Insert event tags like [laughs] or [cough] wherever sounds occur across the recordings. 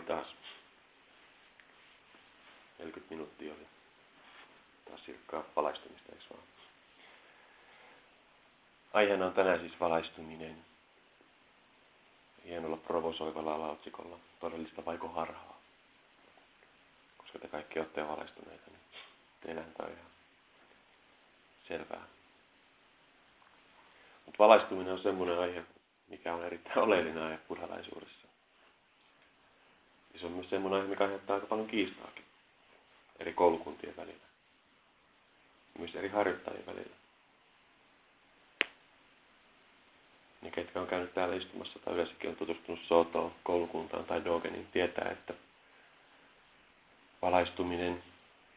oli taas 40 minuuttia oli taas sirkkaa valaistumista, eikö vaan? Aiheena on tänään siis valaistuminen. Hienolla provosoivalla alaotsikolla. Todellista vaiko harhaa? Koska te kaikki olette valaistuneita, niin tämä on ihan selvää. Mutta valaistuminen on semmoinen aihe, mikä on erittäin oleellinen aihe buddhalaisuudessa. Ja se on myös semmoinen aihe, mikä aiheuttaa aika paljon kiistaakin eri koulukuntien välillä. Myös eri harjoittajien välillä. Ne, ketkä on käynyt täällä istumassa tai yleensäkin on tutustunut Sotoon, koulukuntaan tai Dogeniin, tietää, että valaistuminen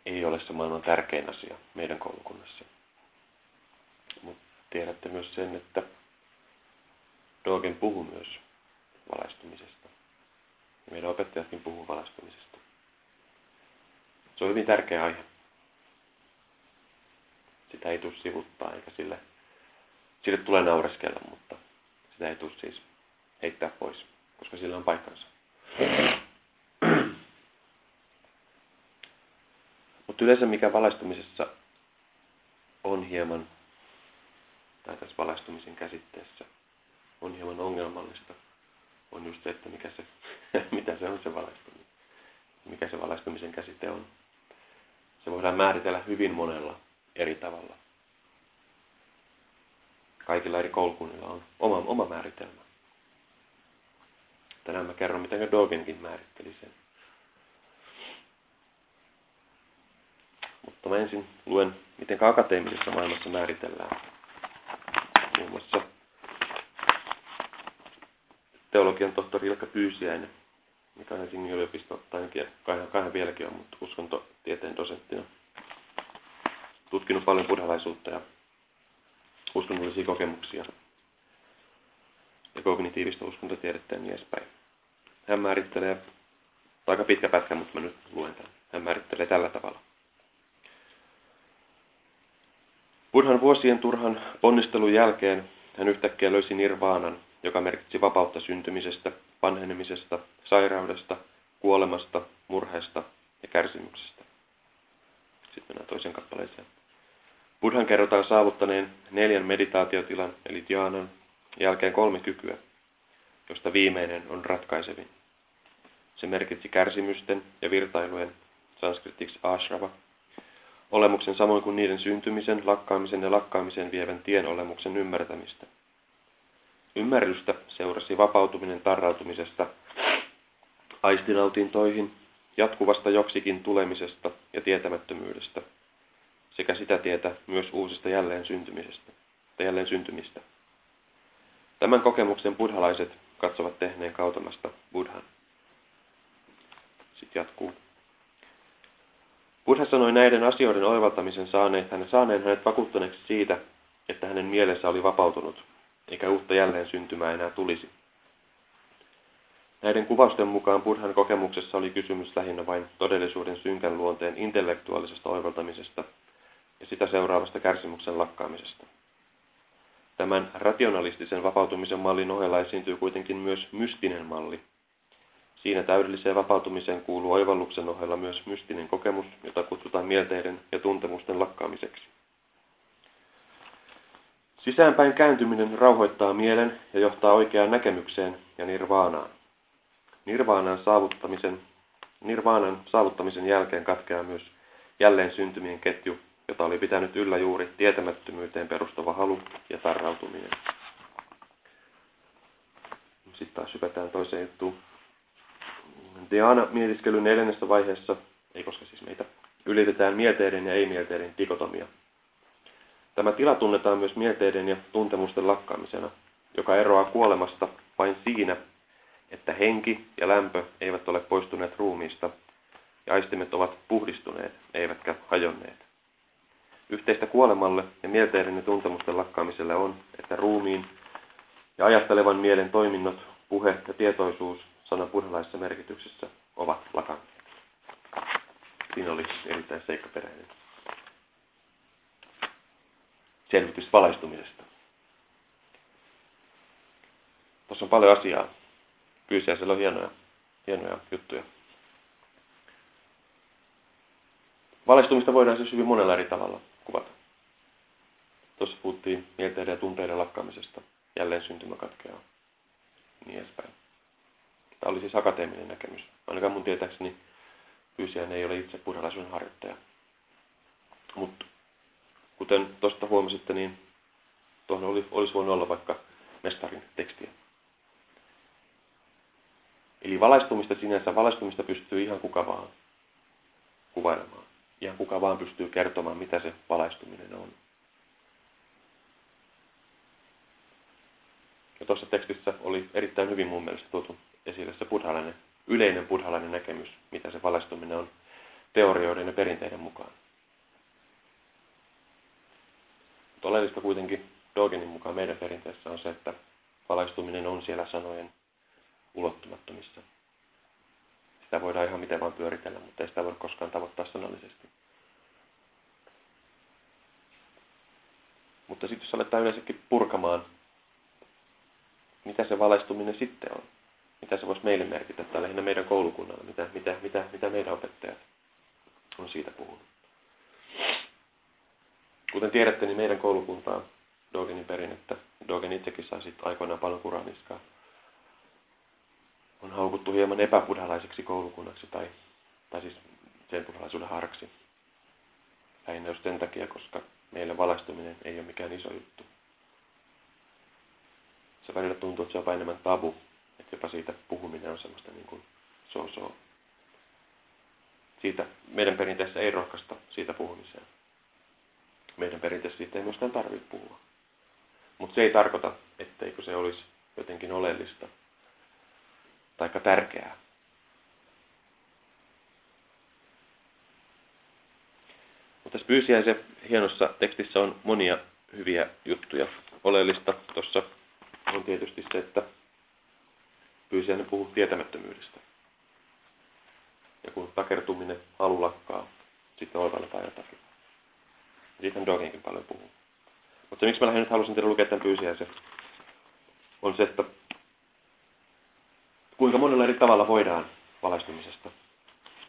ei ole se maailman tärkein asia meidän koulukunnassa. Mutta tiedätte myös sen, että Dogen puhuu myös valaistumisesta. Meidän opettajatkin puhuu valaistumisesta. Se on hyvin tärkeä aihe. Sitä ei tule sivuttaa eikä sille, sille tulee naureskella, mutta sitä ei tule siis heittää pois, koska sillä on paikkansa. Mutta yleensä mikä valaistumisessa on hieman, tai tässä valaistumisen käsitteessä, on hieman ongelmallista, on just se, että mikä se, [laughs] mitä se on se valaistuminen. Mikä se valaistumisen käsite on. Se voidaan määritellä hyvin monella eri tavalla. Kaikilla eri koulukunnilla on oma, oma määritelmä. Tänään mä kerron, miten Dogenkin määritteli sen. Mutta mä ensin luen, miten akateemisessa maailmassa määritellään. Teologian tohtori Ilkka Pyysiäinen, mikä Helsingin yliopisto, tai kai, kai vieläkin on, mutta uskontotieteen dosenttina. Tutkinut paljon buddhalaisuutta ja uskonnollisia kokemuksia ja kognitiivista uskontotiedettä ja niin edespäin. Hän määrittelee, aika pitkä pätkä, mutta mä nyt luen tämän. Hän määrittelee tällä tavalla. Buddhan vuosien turhan ponnistelun jälkeen hän yhtäkkiä löysi nirvaanan, joka merkitsi vapautta syntymisestä, vanhenemisesta, sairaudesta, kuolemasta, murheesta ja kärsimyksestä. Sitten mennään toisen kappaleeseen. Buddhan kerrotaan saavuttaneen neljän meditaatiotilan, eli dhyanan, jälkeen kolme kykyä, josta viimeinen on ratkaisevin. Se merkitsi kärsimysten ja virtailujen, sanskritiksi ashrava, olemuksen samoin kuin niiden syntymisen, lakkaamisen ja lakkaamisen vievän tien olemuksen ymmärtämistä. Ymmärrystä seurasi vapautuminen tarrautumisesta aistinautintoihin, jatkuvasta joksikin tulemisesta ja tietämättömyydestä, sekä sitä tietä myös uusista jälleen syntymisestä, tai jälleen syntymistä. Tämän kokemuksen buddhalaiset katsovat tehneen kautamasta buddhan. Sitten jatkuu. Buddha sanoi näiden asioiden oivaltamisen saaneen, hänen saaneen hänet vakuuttuneeksi siitä, että hänen mielensä oli vapautunut, eikä uutta jälleen syntymää enää tulisi. Näiden kuvausten mukaan Buddhan kokemuksessa oli kysymys lähinnä vain todellisuuden synkän luonteen intellektuaalisesta oivaltamisesta ja sitä seuraavasta kärsimyksen lakkaamisesta. Tämän rationalistisen vapautumisen mallin ohella esiintyy kuitenkin myös mystinen malli, Siinä täydelliseen vapautumiseen kuuluu oivalluksen ohella myös mystinen kokemus, jota kutsutaan mielteiden ja tuntemusten lakkaamiseksi. Sisäänpäin kääntyminen rauhoittaa mielen ja johtaa oikeaan näkemykseen ja nirvaanaan. Nirvaanan saavuttamisen, nirvaanan saavuttamisen jälkeen katkeaa myös jälleen syntymien ketju, jota oli pitänyt yllä juuri tietämättömyyteen perustuva halu ja tarrautuminen. Sitten taas hypätään toiseen juttuun. Dhyana-mietiskelyn neljännessä vaiheessa, ei koska siis meitä, ylitetään mielteiden ja ei-mielteiden dikotomia. Tämä tila tunnetaan myös mielteiden ja tuntemusten lakkaamisena, joka eroaa kuolemasta vain siinä, että henki ja lämpö eivät ole poistuneet ruumiista ja aistimet ovat puhdistuneet, eivätkä hajonneet. Yhteistä kuolemalle ja mielteiden ja tuntemusten lakkaamiselle on, että ruumiin ja ajattelevan mielen toiminnot, puhe ja tietoisuus sanan buddhalaisessa merkityksessä ovat lakanneet. Siinä oli erittäin seikkaperäinen selvitys valaistumisesta. Tuossa on paljon asiaa. Pyysiäisellä on hienoja hienoja juttuja. Valaistumista voidaan siis hyvin monella eri tavalla kuvata. Tuossa puhuttiin mielteiden ja tunteiden lakkaamisesta, jälleen syntymä katkeaa, niin edespäin. Tämä oli siis akateeminen näkemys. Ainakaan mun tietääkseni Pyysiän ei ole itse buddhalaisuuden harjoittaja. Mutta kuten tuosta huomasitte, niin tuohon oli, olisi voinut olla vaikka mestarin tekstiä. Eli valaistumista sinänsä, valaistumista pystyy ihan kuka vaan kuvailemaan. Ihan kuka vaan pystyy kertomaan, mitä se valaistuminen on. Ja tuossa tekstissä oli erittäin hyvin mun mielestä tuotu esille se yleinen buddhalainen näkemys, mitä se valaistuminen on teorioiden ja perinteiden mukaan. Mutta oleellista kuitenkin Dogenin mukaan meidän perinteessä on se, että valaistuminen on siellä sanojen ulottumattomissa. Sitä voidaan ihan miten vaan pyöritellä, mutta ei sitä voi koskaan tavoittaa sanallisesti. Mutta sitten jos aletaan yleensäkin purkamaan, mitä se valaistuminen sitten on, mitä se voisi meille merkitä, tai lähinnä meidän koulukunnalla, mitä, mitä, mitä, mitä meidän opettajat on siitä puhunut. Kuten tiedätte, niin meidän koulukunta on Dogenin perinnettä. Dogen itsekin sai sitten aikoinaan paljon kuraniskaa. On haukuttu hieman epäbuddhalaiseksi koulukunnaksi tai, tai siis sen buddhalaisuuden harksi. Lähinnä just sen takia, koska meille valaistuminen ei ole mikään iso juttu. Se välillä tuntuu, että se on enemmän tabu, että jopa siitä puhuminen on semmoista niin kuin so-so. Siitä meidän perinteessä ei rohkaista siitä puhumiseen. Meidän perinteessä siitä ei myöskään tarvitse puhua. Mutta se ei tarkoita, etteikö se olisi jotenkin oleellista tai tärkeää. Mutta tässä Pyysiäisen hienossa tekstissä on monia hyviä juttuja. Oleellista tuossa on tietysti se, että Pyysiäinen puhuu tietämättömyydestä. Ja kun takertuminen halu lakkaa, sitten oivalletaan jotakin. Siitä Dogenkin paljon puhuu. Mutta miksi mä lähden nyt halusin teille lukea tämän Pyysiäisen, on se, että kuinka monella eri tavalla voidaan valaistumisesta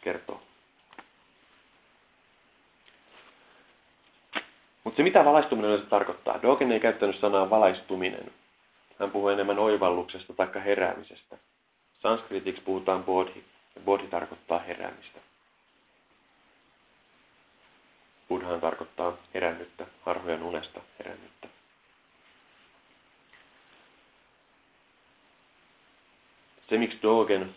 kertoa. Mutta se mitä valaistuminen yleensä tarkoittaa, Dogen ei käyttänyt sanaa valaistuminen. Hän puhuu enemmän oivalluksesta tai heräämisestä. Sanskritiksi puhutaan bodhi, ja bodhi tarkoittaa heräämistä. Buddhaan tarkoittaa herännyttä, harhojen unesta herännyttä. Se, miksi Dogen,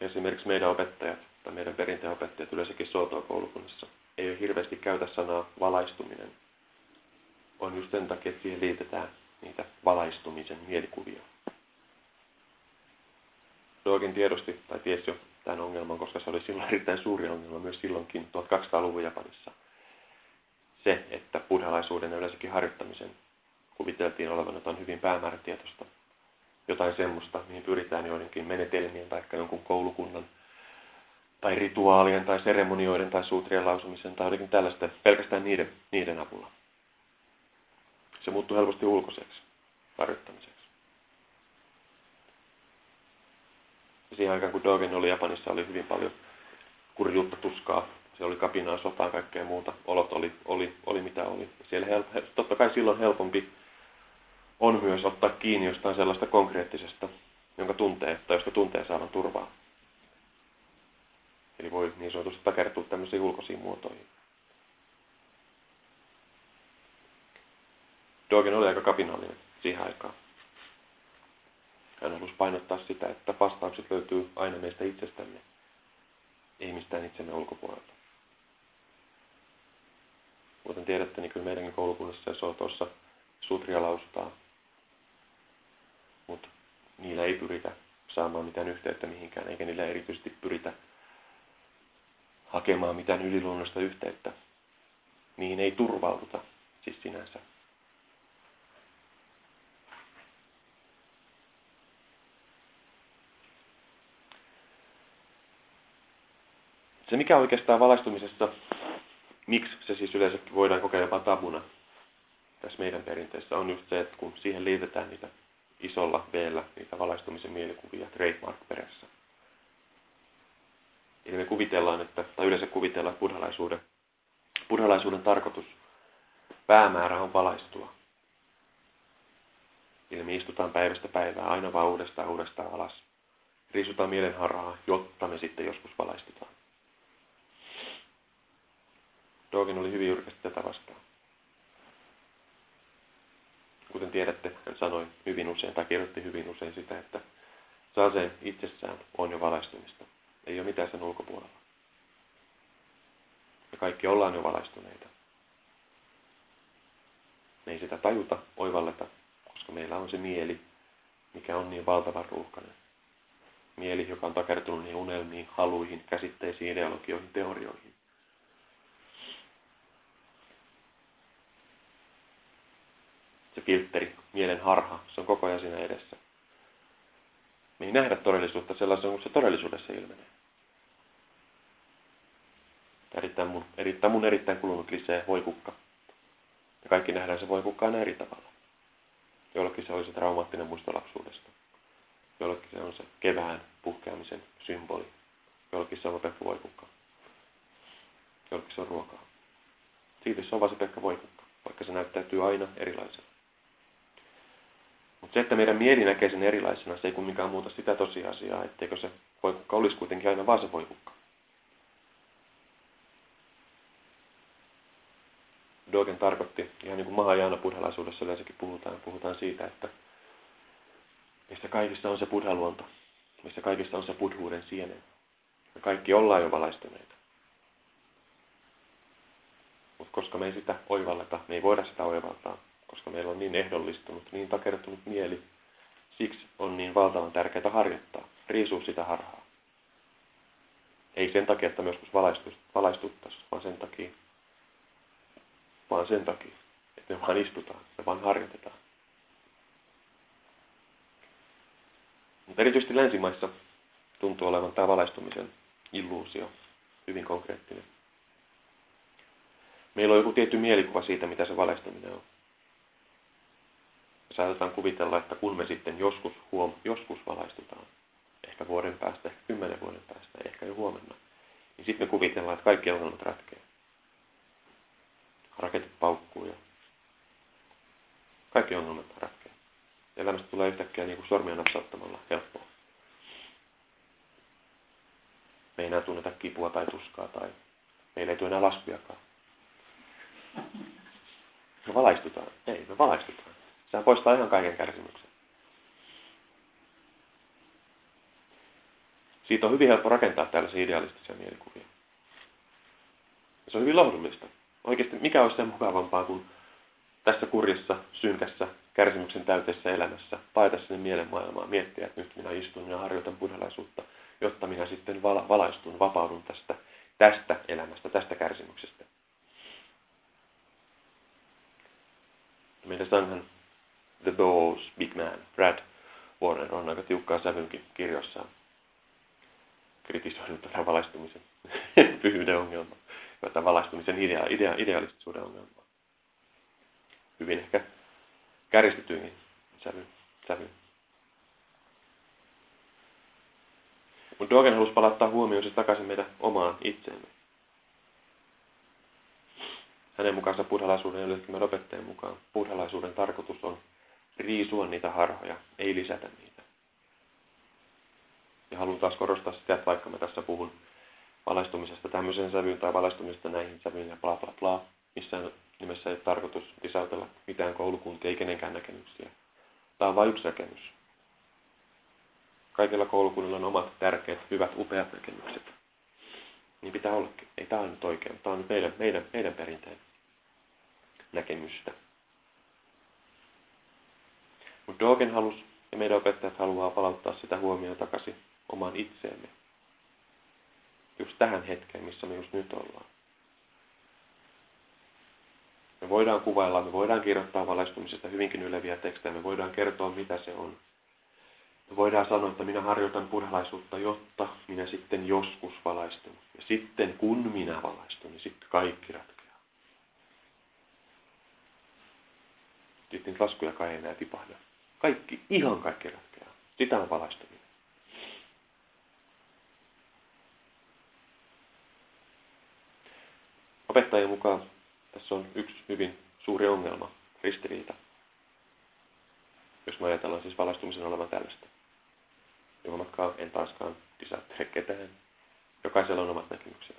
esimerkiksi meidän opettajat tai meidän perinteen opettajat yleensäkin Sotoa-koulukunnassa, ei ole hirveästi käytä sanaa valaistuminen, on just sen takia, että siihen liitetään niitä valaistumisen mielikuvia. Dogen tiedosti tai tiesi jo tämän ongelman, koska se oli silloin erittäin suuri ongelma myös silloinkin 1200-luvun Japanissa. Se, että buddhalaisuuden ja yleensäkin harjoittamisen kuviteltiin olevan jotain hyvin päämäärätietoista. Jotain semmoista, mihin pyritään joidenkin menetelmien tai jonkun koulukunnan tai rituaalien tai seremonioiden tai suutrien lausumisen tai jotenkin tällaista pelkästään niiden, niiden avulla. Se muuttuu helposti ulkoiseksi harjoittamiseksi. Ja siihen aikaan, kun Dogen oli Japanissa, oli hyvin paljon kurjuutta, tuskaa. Se oli kapinaa, sotaa, kaikkea muuta. Olot oli, oli, oli mitä oli. Siellä hel, totta kai silloin helpompi on myös ottaa kiinni jostain sellaista konkreettisesta, jonka tuntee, tai josta tuntee saavan turvaa. Eli voi niin sanotusti takertua tämmöisiin ulkoisiin muotoihin. Dogen oli aika kapinallinen siihen aikaan. Hän halusi painottaa sitä, että vastaukset löytyy aina meistä itsestämme, ei mistään itsemme ulkopuolelta. Kuten tiedätte, niin kyllä meidänkin koulukunnassa ja tuossa sutria lausutaan, mutta niillä ei pyritä saamaan mitään yhteyttä mihinkään, eikä niillä erityisesti pyritä hakemaan mitään yliluonnollista yhteyttä. Niihin ei turvauduta, siis sinänsä. Se mikä oikeastaan valaistumisessa, miksi se siis yleensä voidaan kokea jopa tabuna tässä meidän perinteessä, on just se, että kun siihen liitetään niitä isolla v niitä valaistumisen mielikuvia trademark perässä. Eli me kuvitellaan, että, tai yleensä kuvitellaan, että buddhalaisuuden, buddhalaisuuden tarkoitus, päämäärä on valaistua. Eli me istutaan päivästä päivää aina vaan uudestaan uudestaan alas. Riisutaan mielenharhaa, jotta me sitten joskus valaistutaan. Dogen oli hyvin jyrkästi tätä vastaan. Kuten tiedätte, hän sanoi hyvin usein, tai kirjoitti hyvin usein sitä, että Sasen itsessään on jo valaistumista. Ei ole mitään sen ulkopuolella. Me kaikki ollaan jo valaistuneita. Me ei sitä tajuta, oivalleta, koska meillä on se mieli, mikä on niin valtavan ruuhkainen. Mieli, joka on takertunut niin unelmiin, haluihin, käsitteisiin, ideologioihin, teorioihin. Se filtteri, mielen harha, se on koko ajan siinä edessä. Me ei nähdä todellisuutta sellaisena kuin se todellisuudessa ilmenee. Erittäin mun, erittäin, mun erittäin kulunut lisää voikukka. Ja kaikki nähdään se voikukka aina eri tavalla. Jollekin se olisi traumaattinen muisto lapsuudesta. Jollekin se on se kevään puhkeamisen symboli. Jollekin se on pelkkä voikukka. Jollekin se on ruokaa. Siitä se on vain se pelkkä voikukka, vaikka se näyttäytyy aina erilaisena. Mutta se, että meidän mieli näkee sen erilaisena, se ei kumminkaan muuta sitä tosiasiaa, etteikö se voikukka olisi kuitenkin aina vaan se voikukka. Dogen tarkoitti, ihan niin kuin Mahajana buddhalaisuudessa yleensäkin puhutaan, puhutaan siitä, että mistä kaikista on se buddhaluonto, mistä kaikista on se buddhuuden sienen. Me kaikki ollaan jo valaistuneita. Mutta koska me ei sitä oivalleta, me ei voida sitä oivaltaa, koska meillä on niin ehdollistunut, niin takertunut mieli, siksi on niin valtavan tärkeää harjoittaa, riisua sitä harhaa. Ei sen takia, että joskus valaistuttaisiin, vaan sen takia, vaan sen takia, että me vaan istutaan, me vaan harjoitetaan. Mutta erityisesti länsimaissa tuntuu olevan tämä valaistumisen illuusio hyvin konkreettinen. Meillä on joku tietty mielikuva siitä, mitä se valaistuminen on. Saatetaan kuvitella, että kun me sitten joskus, huom, joskus valaistutaan, ehkä vuoden päästä, ehkä kymmenen vuoden päästä, ehkä jo huomenna, niin sitten me kuvitellaan, että kaikki ongelmat ratkeaa raketit paukkuu ja kaikki ongelmat ratkeaa. Elämästä tulee yhtäkkiä niin kuin sormia napsauttamalla helppoa. Me ei enää tunneta kipua tai tuskaa tai meillä ei tule enää laskujakaan. Me valaistutaan. Ei, me valaistutaan. Sehän poistaa ihan kaiken kärsimyksen. Siitä on hyvin helppo rakentaa tällaisia idealistisia mielikuvia. Se on hyvin lohdullista. Oikeasti mikä olisi sen mukavampaa kuin tässä kurjassa, synkässä, kärsimyksen täyteessä elämässä, paeta sinne mielenmaailmaan, miettiä, että nyt minä istun ja harjoitan buddhalaisuutta, jotta minä sitten vala, valaistun, vapaudun tästä, tästä elämästä, tästä kärsimyksestä. Meidän sanhan The Boss Big Man, Brad Warner, on aika tiukkaa sävynkin kirjoissaan kritisoinut tätä valaistumisen [laughs] pyhyyden ongelmaa tätä valaistumisen idea, idea, idealistisuuden ongelmaa. Hyvin ehkä kärjistetyihin sävy. sävy. Mutta Dogen halusi palauttaa huomioon siis takaisin meidän omaan itseemme. Hänen mukaansa buddhalaisuuden ja opettajan mukaan buddhalaisuuden tarkoitus on riisua niitä harhoja, ei lisätä niitä. Ja haluan taas korostaa sitä, että vaikka mä tässä puhun valaistumisesta tämmöiseen sävyyn tai valaistumisesta näihin sävyyn ja bla bla bla. Missään nimessä ei ole tarkoitus lisäytellä mitään koulukuntia, ei kenenkään näkemyksiä. Tämä on vain yksi näkemys. Kaikilla koulukunnilla on omat tärkeät, hyvät, upeat näkemykset. Niin pitää ollakin. Ei tämä ole nyt oikein. Tämä on nyt meidän, meidän, meidän perinteen näkemystä. Mutta Dogen halusi ja meidän opettajat haluaa palauttaa sitä huomioon takaisin omaan itseemme just tähän hetkeen, missä me just nyt ollaan. Me voidaan kuvailla, me voidaan kirjoittaa valaistumisesta hyvinkin yleviä tekstejä, me voidaan kertoa, mitä se on. Me voidaan sanoa, että minä harjoitan buddhalaisuutta, jotta minä sitten joskus valaistun. Ja sitten kun minä valaistun, niin sitten kaikki ratkeaa. Sitten laskuja ei enää tipahda. Kaikki, ihan kaikki ratkeaa. Sitä on valastuminen. Opettajien mukaan tässä on yksi hyvin suuri ongelma, ristiriita. Jos me ajatellaan siis valaistumisen olevan tällaista. Jumalatkaan en taaskaan lisää ketään. Jokaisella on omat näkemykset.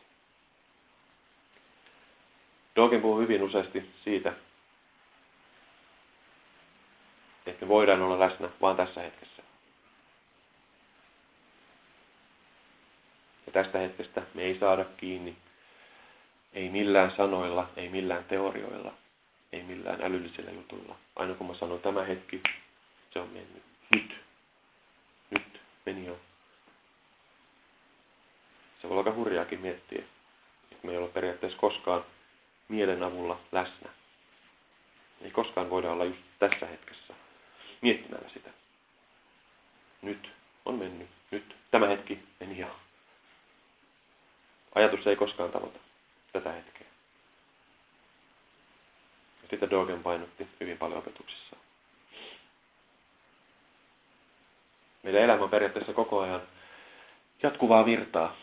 Dogen puhuu hyvin useasti siitä, että me voidaan olla läsnä vain tässä hetkessä. Ja tästä hetkestä me ei saada kiinni, ei millään sanoilla, ei millään teorioilla, ei millään älyllisillä jutuilla. Aina kun mä sanon tämä hetki, se on mennyt. Nyt. Nyt meni jo. Se voi olla aika hurjaakin miettiä, että me ei ole periaatteessa koskaan mielen avulla läsnä. Ei koskaan voida olla just tässä hetkessä miettimällä sitä. Nyt on mennyt. Nyt tämä hetki meni jo. Ajatus ei koskaan tavoita tätä hetkeä. Sitä Dogen painotti hyvin paljon opetuksissaan. Meidän elämä on periaatteessa koko ajan jatkuvaa virtaa.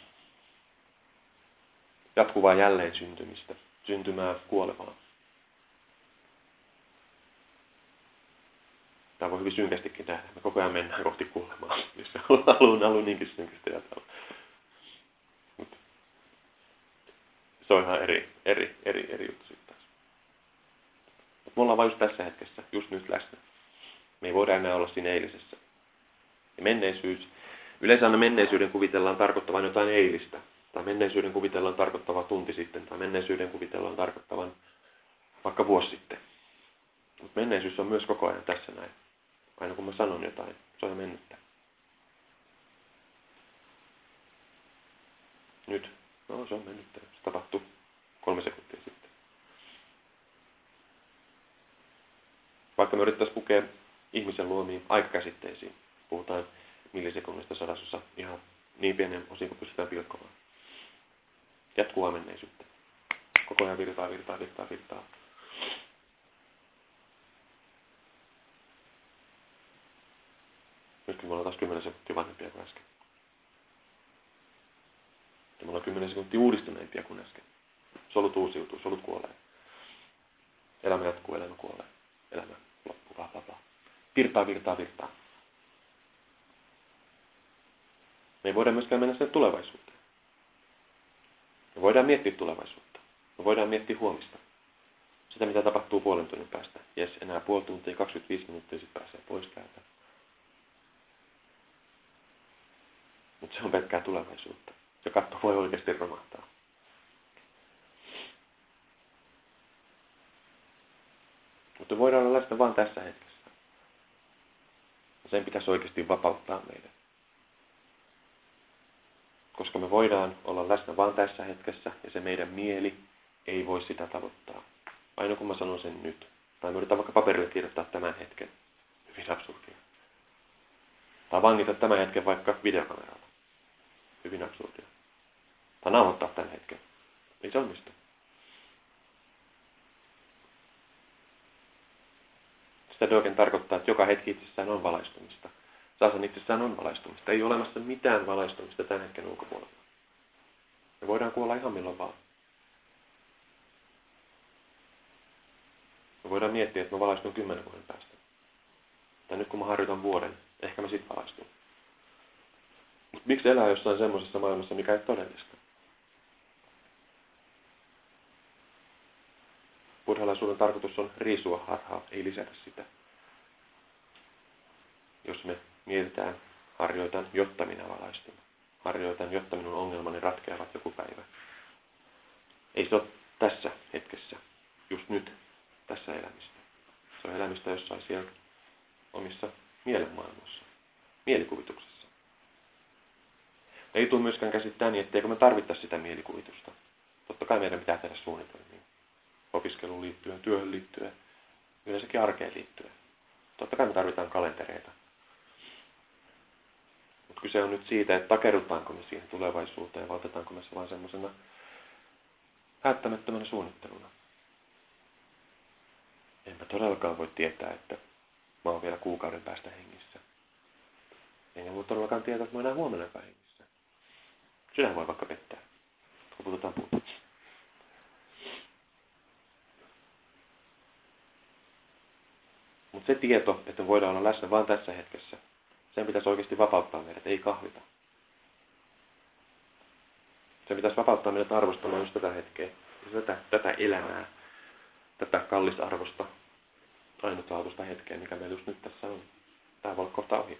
Jatkuvaa jälleen syntymistä. Syntymää kuolemaa. Tämä voi hyvin synkästikin nähdä. Me koko ajan mennään kohti kuolemaa, jos se alun, alun niinkin synkästi ajatella. Mutta se on ihan eri, eri, eri, eri juttu sitten taas. Mutta me ollaan vain just tässä hetkessä, just nyt läsnä. Me ei voida enää olla siinä eilisessä. Ja menneisyys, yleensä aina menneisyyden kuvitellaan tarkoittavan jotain eilistä. Tai menneisyyden kuvitellaan tarkoittavan tunti sitten. Tai menneisyyden kuvitellaan tarkoittavan vaikka vuosi sitten. Mutta menneisyys on myös koko ajan tässä näin. Aina kun mä sanon jotain, se on jo mennyttä. Nyt. No se on mennyttä. Se tapahtui kolme sekuntia sitten. Vaikka me yrittäisiin pukea ihmisen luomiin aikakäsitteisiin, puhutaan millisekunnista sadasosa ihan niin pienen osin kuin pystytään pilkkomaan. Jatkuvaa menneisyyttä. Koko ajan virtaa, virtaa, virtaa, virtaa. Nyt me ollaan taas 10 sekuntia vanhempia kuin äsken. Ja me ollaan 10 sekuntia uudistuneempia kuin äsken. Solut uusiutuu, solut kuolee. Elämä jatkuu, elämä kuolee. Elämä loppuu, vah, vah, vah. Virtaa, virtaa, virtaa. Me ei voida myöskään mennä sinne tulevaisuuteen. Me voidaan miettiä tulevaisuutta. Me voidaan miettiä huomista. Sitä, mitä tapahtuu puolen tunnin päästä. Jes, enää puoli tuntia, 25 minuuttia, sitten pääsee pois täältä. Mutta se on pelkkää tulevaisuutta. Se katto voi oikeasti romahtaa. Mutta voidaan olla läsnä vain tässä hetkessä. Sen pitäisi oikeasti vapauttaa meidät. Koska me voidaan olla läsnä vain tässä hetkessä ja se meidän mieli ei voi sitä tavoittaa. Aina kun mä sanon sen nyt. Tai me yritän vaikka paperille kirjoittaa tämän hetken. Hyvin absurdia. Tai vangita tämän hetken vaikka videokameralla. Hyvin absurdia. Tai nauhoittaa tämän hetken. Ei se onnistu. Sitä Dogen tarkoittaa, että joka hetki itsessään on valaistumista. Saasan itsessään on valaistumista. Ei ole olemassa mitään valaistumista tämän hetken ulkopuolella. Me voidaan kuolla ihan milloin vaan. Me voidaan miettiä, että mä valaistun kymmenen vuoden päästä. Tai nyt kun mä harjoitan vuoden, ehkä mä sit valaistun. Miksi elää jossain semmoisessa maailmassa, mikä ei todellista? Buddhalaisuuden tarkoitus on riisua harhaa, ei lisätä sitä. Jos me mietitään, harjoitan, jotta minä valaistun. Harjoitan, jotta minun ongelmani ratkeavat joku päivä. Ei se ole tässä hetkessä, just nyt, tässä elämistä. Se on elämistä jossain siellä omissa mielenmaailmoissa, mielikuvituksessa. Ei tule myöskään käsittää niin, etteikö me tarvittaisi sitä mielikuvitusta. Totta kai meidän pitää tehdä suunnitelmia. Opiskeluun liittyen, työhön liittyen, yleensäkin arkeen liittyen. Totta kai me tarvitaan kalentereita. Mutta kyse on nyt siitä, että takerrutaanko me siihen tulevaisuuteen vai otetaanko me se vain semmoisena päättämättömänä suunnitteluna. Enpä todellakaan voi tietää, että mä oon vielä kuukauden päästä hengissä. Enkä voi todellakaan tietää, että mä enää huomenna hengissä. Sydän voi vaikka pettää. Koputetaan puutteeksi. Mutta se tieto, että voidaan olla läsnä vain tässä hetkessä, sen pitäisi oikeasti vapauttaa meidät, ei kahvita. Se pitäisi vapauttaa meidät arvostamaan just tätä hetkeä, tätä, tätä elämää, tätä kallisarvosta, ainutlaatuista hetkeä, mikä meillä just nyt tässä on. Tämä voi olla kohta ohi.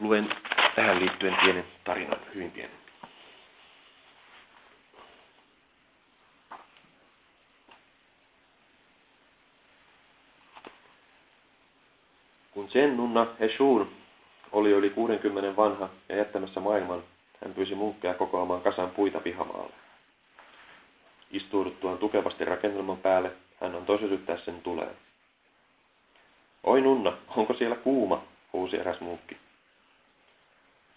Luen tähän liittyen pienen tarinan, hyvin pienen. Kun sen nunna Heshun oli yli 60 vanha ja jättämässä maailman, hän pyysi munkkeja kokoamaan kasan puita pihamaalle. Istuuduttuaan tukevasti rakennelman päälle, hän antoi sytyttää sen tuleen. Oi nunna, onko siellä kuuma, huusi eräs munkki.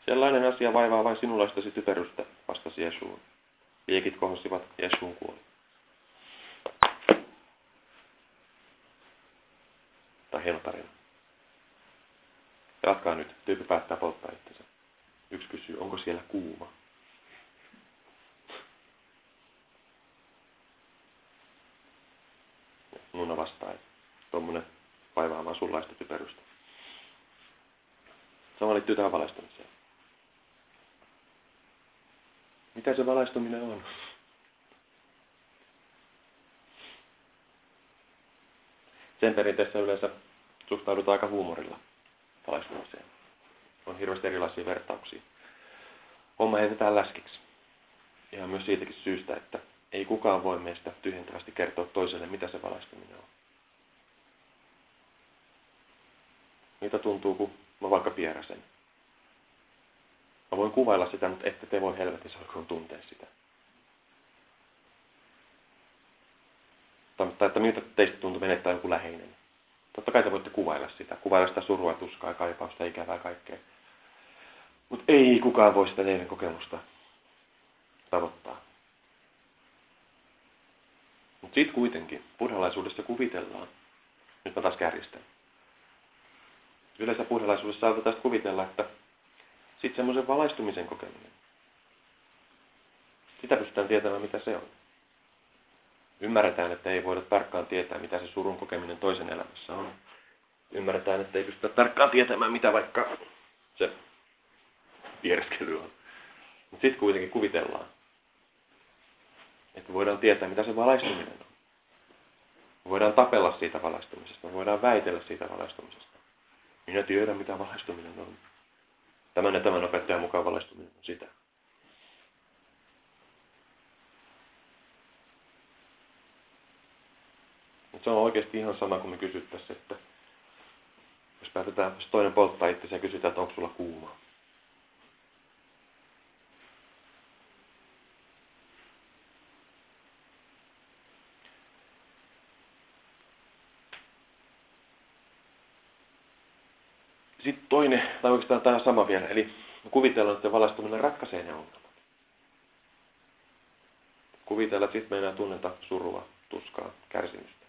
Sellainen asia vaivaa vain sinulaistasi typerystä, vastasi Jesuun. Liekit kohosivat Jesuun kuoli. Tai hieno tarina. Jatkaa nyt. Tyyppi päättää polttaa itsensä. Yksi kysyy, onko siellä kuuma? Nuna vastaa, että tuommoinen vaivaamaan sunlaista typerystä. Sama liittyy tähän valaistumiseen. Mitä se valaistuminen on? Sen perinteessä yleensä suhtaudutaan aika huumorilla valaistumiseen. On hirveästi erilaisia vertauksia. Homma heitetään läskiksi. Ja myös siitäkin syystä, että ei kukaan voi meistä tyhjentävästi kertoa toiselle, mitä se valaistuminen on. Mitä tuntuu, kun mä vaikka pieräsen. Mä voin kuvailla sitä, mutta ette te voi helvetissä alkoon tuntea sitä. Tai että miltä teistä tuntuu menettää joku läheinen. Totta kai te voitte kuvailla sitä. Kuvailla sitä surua, tuskaa, kaipausta, ikävää, kaikkea. Mutta ei kukaan voi sitä teidän kokemusta tavoittaa. Mutta sitten kuitenkin buddhalaisuudessa kuvitellaan, nyt mä taas kärjistän. Yleensä buddhalaisuudessa saatetaan kuvitella, että sitten semmoisen valaistumisen kokeminen. Sitä pystytään tietämään, mitä se on. Ymmärretään, että ei voida tarkkaan tietää, mitä se surun kokeminen toisen elämässä on. Ymmärretään, että ei pystytä tarkkaan tietämään, mitä vaikka se viereskely on. Mutta sitten kuitenkin kuvitellaan, että voidaan tietää, mitä se valaistuminen on. Voidaan tapella siitä valaistumisesta. Voidaan väitellä siitä valaistumisesta. Minä tiedän, mitä valaistuminen on. Tämän ja tämän opettajan mukaan valaistuminen on sitä. Mutta se on oikeasti ihan sama kuin me kysyttäisiin, että jos päätetään, jos toinen polttaa itse ja kysytään, että onko sulla kuuma. Sitten toinen, tai oikeastaan tämä sama vielä, eli kuvitellaan, että valaistuminen ratkaisee ne ongelmat. Kuvitellaan, että sitten me enää tunneta surua, tuskaa, kärsimystä.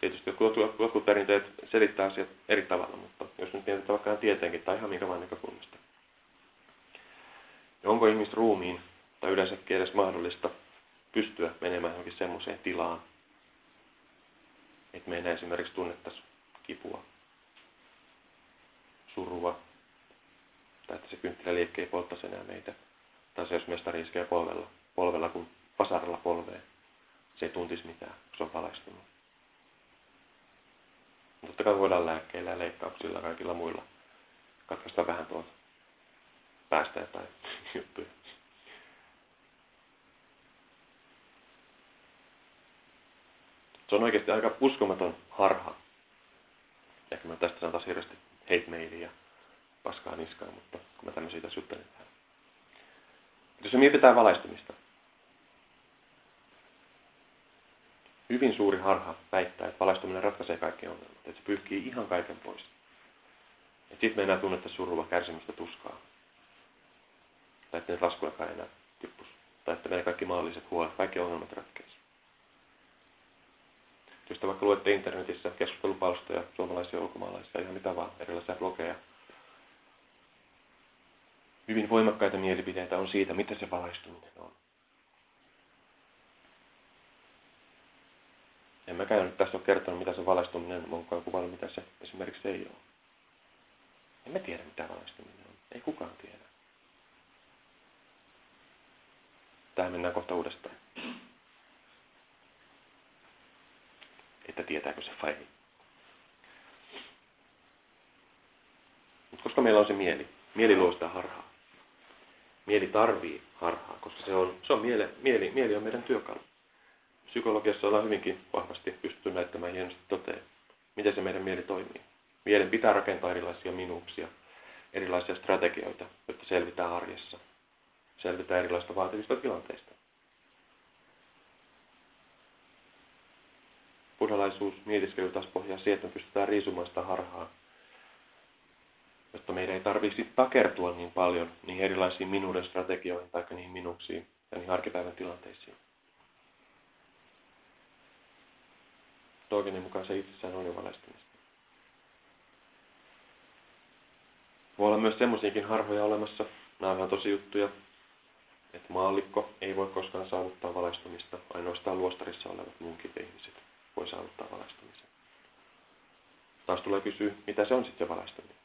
Tietysti jotkut, perinteet selittää asiat eri tavalla, mutta jos nyt mietitään vaikka tieteenkin tai ihan minkä vain näkökulmasta. Onko ihmisruumiin tai yleensäkin edes mahdollista pystyä menemään johonkin semmoiseen tilaan, että me enää esimerkiksi tunnettaisiin kipua, surua, tai että se kynttiläliekki ei polttaisi enää meitä. Tai se, jos mestari iskee polvella, polvella kuin pasaralla polveen, se ei tuntisi mitään, se on valaistunut. Totta kai voidaan lääkkeillä ja leikkauksilla ja kaikilla muilla katkaista vähän tuolta päästä jotain [laughs] juttuja. Se on oikeasti aika uskomaton harha. Ehkä mä tästä saan taas hirveästi hate ja paskaa niskaan, mutta kun mä tämmöisiä tässä juttelen. Jos me mietitään valaistumista, hyvin suuri harha väittää, että valaistuminen ratkaisee kaikki ongelmat, että se pyyhkii ihan kaiken pois. Että sitten me enää tunnetta surua, kärsimystä, tuskaa. Tai että ne laskujakaan enää tippuisi. Tai että meidän kaikki maalliset huolet, kaikki ongelmat ratkeisi. Jos vaikka luette internetissä keskustelupalstoja, suomalaisia, ulkomaalaisia, ihan mitä vaan, erilaisia blogeja, hyvin voimakkaita mielipiteitä on siitä, mitä se valaistuminen on. En mäkään nyt tässä ole kertonut, mitä se valaistuminen on, onkaan kuvannut, mitä se esimerkiksi ei ole. Emme tiedä, mitä valaistuminen on. Ei kukaan tiedä. Tähän mennään kohta uudestaan. Että tietääkö se vai ei. Mutta koska meillä on se mieli, mieli luo sitä harhaa. Mieli tarvii harhaa, koska se on, se on miele, mieli, mieli on meidän työkalu. Psykologiassa ollaan hyvinkin vahvasti pystytty näyttämään hienosti toteen, miten se meidän mieli toimii. Mielen pitää rakentaa erilaisia minuuksia, erilaisia strategioita, jotta selvitään arjessa, selvitään erilaisista vaativista tilanteista. Buddhalaisuus mietiskely taas pohjaa siihen, että me pystytään riisumaan sitä harhaa, jotta meidän ei tarvitsisi takertua niin paljon niihin erilaisiin minuuden strategioihin tai niihin minuksiin ja niihin arkipäivän tilanteisiin. Doginin mukaan se itsessään on jo valaistumista. Voi olla myös semmoisiakin harhoja olemassa, nämä ihan tosi juttuja, että maallikko ei voi koskaan saavuttaa valaistumista, ainoastaan luostarissa olevat muunkin ihmiset voi saavuttaa valaistumisen. Taas tulee kysyä, mitä se on sitten valaistuminen.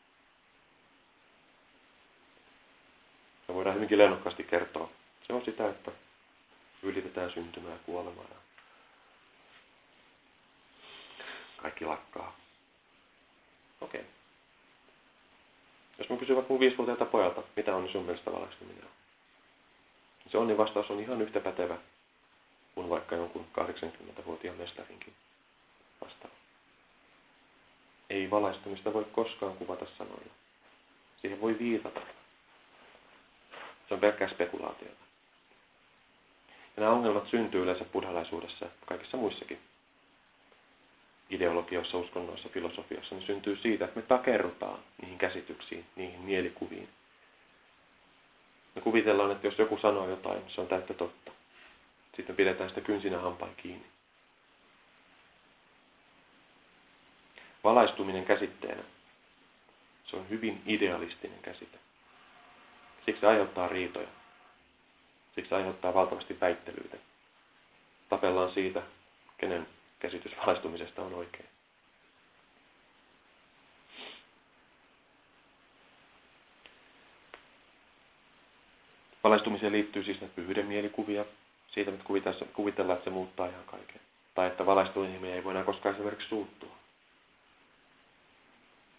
Me voidaan hyvinkin lennokkaasti kertoa. Se on sitä, että ylitetään syntymää ja kuolemaa. Kaikki lakkaa. Okei. Okay. Jos mä kysyn vaikka mun viisivuotiaalta pojalta, mitä on sun mielestä valaistuminen on? Se onni vastaus on ihan yhtä pätevä kuin vaikka jonkun 80-vuotiaan mestarinkin vastaus. Ei valaistumista voi koskaan kuvata sanoilla. Siihen voi viitata. Se on pelkkää spekulaatiota. Ja nämä ongelmat syntyy yleensä buddhalaisuudessa kaikissa muissakin ideologioissa, uskonnoissa, filosofiassa, niin syntyy siitä, että me takerrutaan niihin käsityksiin, niihin mielikuviin. Me kuvitellaan, että jos joku sanoo jotain, se on täyttä totta. Sitten pidetään sitä kynsinä hampain kiinni. Valaistuminen käsitteenä, se on hyvin idealistinen käsite. Siksi se aiheuttaa riitoja. Siksi se aiheuttaa valtavasti väittelyitä. Tapellaan siitä, kenen käsitys valaistumisesta on oikein. Valaistumiseen liittyy siis näitä pyhyyden mielikuvia, siitä, että kuvitellaan, että se muuttaa ihan kaiken. Tai että valaistunut ihminen ei voi enää koskaan esimerkiksi suuttua.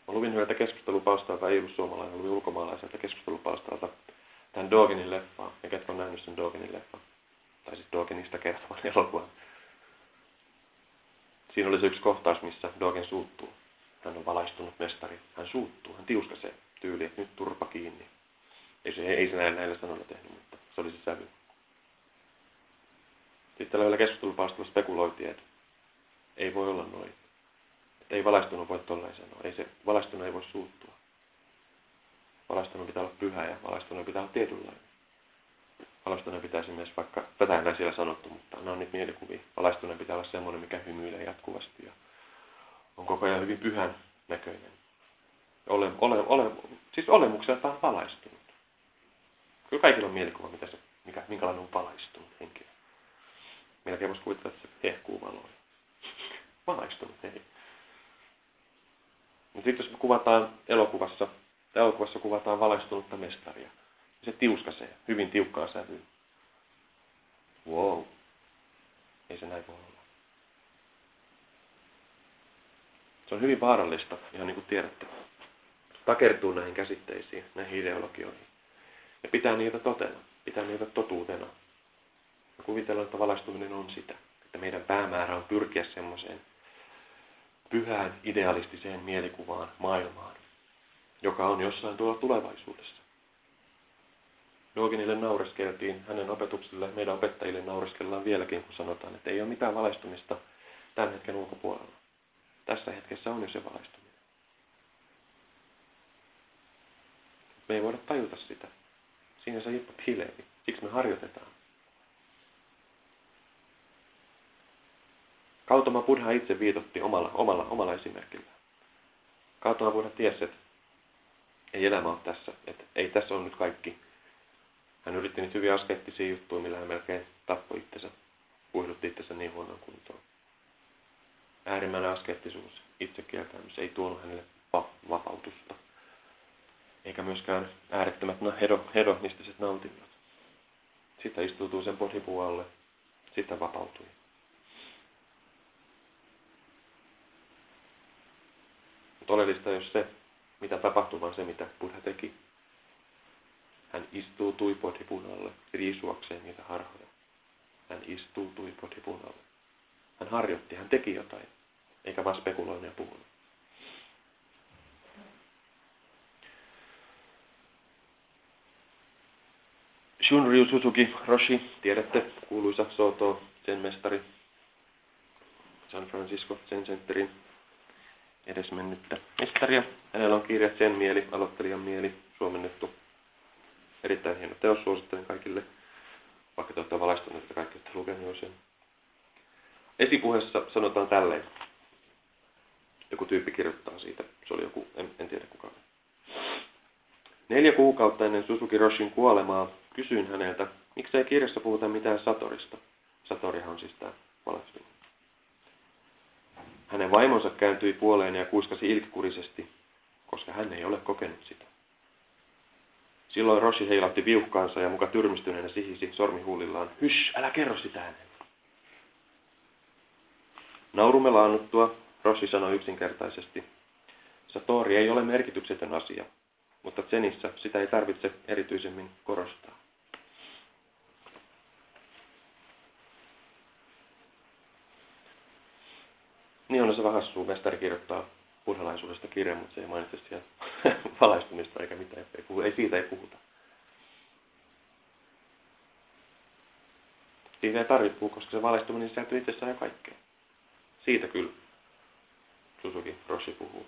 Mä luvin yhdeltä keskustelupalstalta, ei ollut suomalainen, luvin ulkomaalaiselta keskustelupalstalta tämän Dogenin leffaa. Ja ketkä on nähnyt sen Dogenin leffan? Tai siis Dogenista kertovan [laughs] elokuvan. Siinä oli se yksi kohtaus, missä Dogen suuttuu. Hän on valaistunut mestari. Hän suuttuu, hän tiuskasee tyyli, että nyt turpa kiinni. Ei se, ei se näillä sanoilla tehnyt, mutta se oli se sävy. Sitten tällä keskustelupalstalla spekuloitiin, että ei voi olla noin. Että ei valaistunut voi tolleen sanoa. Ei se, valaistunut ei voi suuttua. Valaistunut pitää olla pyhä ja valaistunut pitää olla tietynlainen. Valaistuneen pitäisi myös, vaikka tätä ei siellä sanottu, mutta nämä on niitä mielikuvia. Valaistuneen pitää olla semmoinen, mikä hymyilee jatkuvasti ja on koko ajan hyvin pyhän näköinen. Ole, ole, ole, siis olemukseltaan valaistunut. Kyllä kaikilla on mielikuva, mitä se, mikä, minkälainen on valaistunut henkilö. Melkein voisi kuvitella, että se hehkuu valoja. Valaistunut, ei. Mutta sitten jos me kuvataan elokuvassa, elokuvassa kuvataan valaistunutta mestaria, se tiuskasee hyvin tiukkaan sävyyn. Wow. Ei se näin voi olla. Se on hyvin vaarallista, ihan niin kuin tiedätte. Takertuu näihin käsitteisiin, näihin ideologioihin. Ja pitää niitä totena, pitää niitä totuutena. Ja kuvitellaan, että valaistuminen on sitä. Että meidän päämäärä on pyrkiä semmoiseen pyhään idealistiseen mielikuvaan maailmaan, joka on jossain tuolla tulevaisuudessa. Dogenille naureskeltiin, hänen opetuksille, meidän opettajille naureskellaan vieläkin, kun sanotaan, että ei ole mitään valaistumista tämän hetken ulkopuolella. Tässä hetkessä on jo se valaistuminen. Me ei voida tajuta sitä. Siinä se hippot hilevi. Siksi me harjoitetaan. Kautama Buddha itse viitotti omalla, omalla, omalla esimerkillä. Kautama Buddha tiesi, että Ei elämä ole tässä. Et ei tässä ole nyt kaikki. Hän yritti nyt hyvin askettisia juttuja, millä hän melkein tappoi itsensä. Puhdutti itsensä niin huonoon kuntoon. Äärimmäinen askettisuus, itsekieltämys ei tuonut hänelle vapautusta. Eikä myöskään äärettömät no, hedo, hedonistiset nautinnot. Sitten istuutuu sen pohjipuun alle. Sitten vapautui. Mutta oleellista ei ole se, mitä tapahtui, vaan se, mitä Buddha teki. Hän istuutui podhipun alle riisuakseen niitä harhoja. Hän istuutui podhipun alle. Hän harjoitti, hän teki jotain, eikä vaan spekuloinut ja puhunut. Shunryu Suzuki Roshi, tiedätte, kuuluisa Soto, sen mestari, San Francisco Zen Centerin edesmennyttä mestaria. Hänellä on kirja Sen mieli, aloittelijan mieli, suomennettu. Erittäin hieno teos, suosittelen kaikille, vaikka te olette valaistuneet, että kaikki olette lukeneet sen. Esipuheessa sanotaan tälleen. Joku tyyppi kirjoittaa siitä. Se oli joku, en, en tiedä kuka. Neljä kuukautta ennen Suzuki Roshin kuolemaa kysyin häneltä, miksei kirjassa puhuta mitään Satorista. Satorihan on siis tämä valaistuminen. Hänen vaimonsa kääntyi puoleen ja kuiskasi ilkikurisesti, koska hän ei ole kokenut sitä. Silloin Roshi heilatti viuhkaansa ja muka tyrmistyneenä sihisi sormihuulillaan. Hysh, älä kerro sitä hänelle. Naurumme laannuttua, Roshi sanoi yksinkertaisesti. Satori ei ole merkityksetön asia, mutta Zenissä sitä ei tarvitse erityisemmin korostaa. Niin on se vähän hassua. Mestari kirjoittaa buddhalaisuudesta kirjan, mutta se ei mainitse siellä [laughs] valaistumista eikä mitään. Ei, puhu, ei siitä ei puhuta. Siitä ei tarvitse puhua, koska se valaistuminen sisältyy itsessään jo kaikkeen. Siitä kyllä Suzuki Roshi puhuu.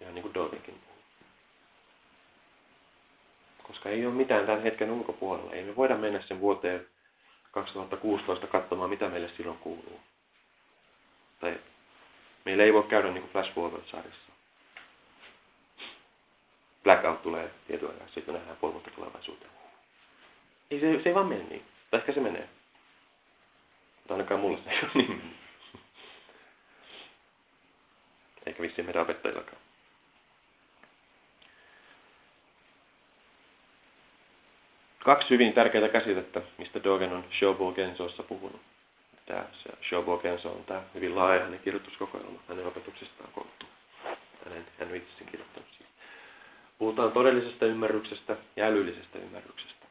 Ihan niin kuin Dogenkin puhuu. Koska ei ole mitään tämän hetken ulkopuolella. Ei me voida mennä sen vuoteen 2016 katsomaan, mitä meille silloin kuuluu. Tai meillä ei voi käydä niin kuin Flash Forward-sarjassa. Blackout tulee tietyllä ja sitten nähdään vuotta tulevaisuuteen. Ei se, se ei vaan mene niin. Tai ehkä se menee. Mutta ainakaan mulle se ei ole niin. Eikä vissiin meidän opettajillakaan. Kaksi hyvin tärkeää käsitettä, mistä Dogen on Shobo Gensoissa puhunut tämä Shobo Kenso on tämä hyvin laaja hänen kirjoituskokoelma hänen opetuksestaan koottu. Hänen, hän itse kirjoittanut siitä. Puhutaan todellisesta ymmärryksestä ja älyllisestä ymmärryksestä.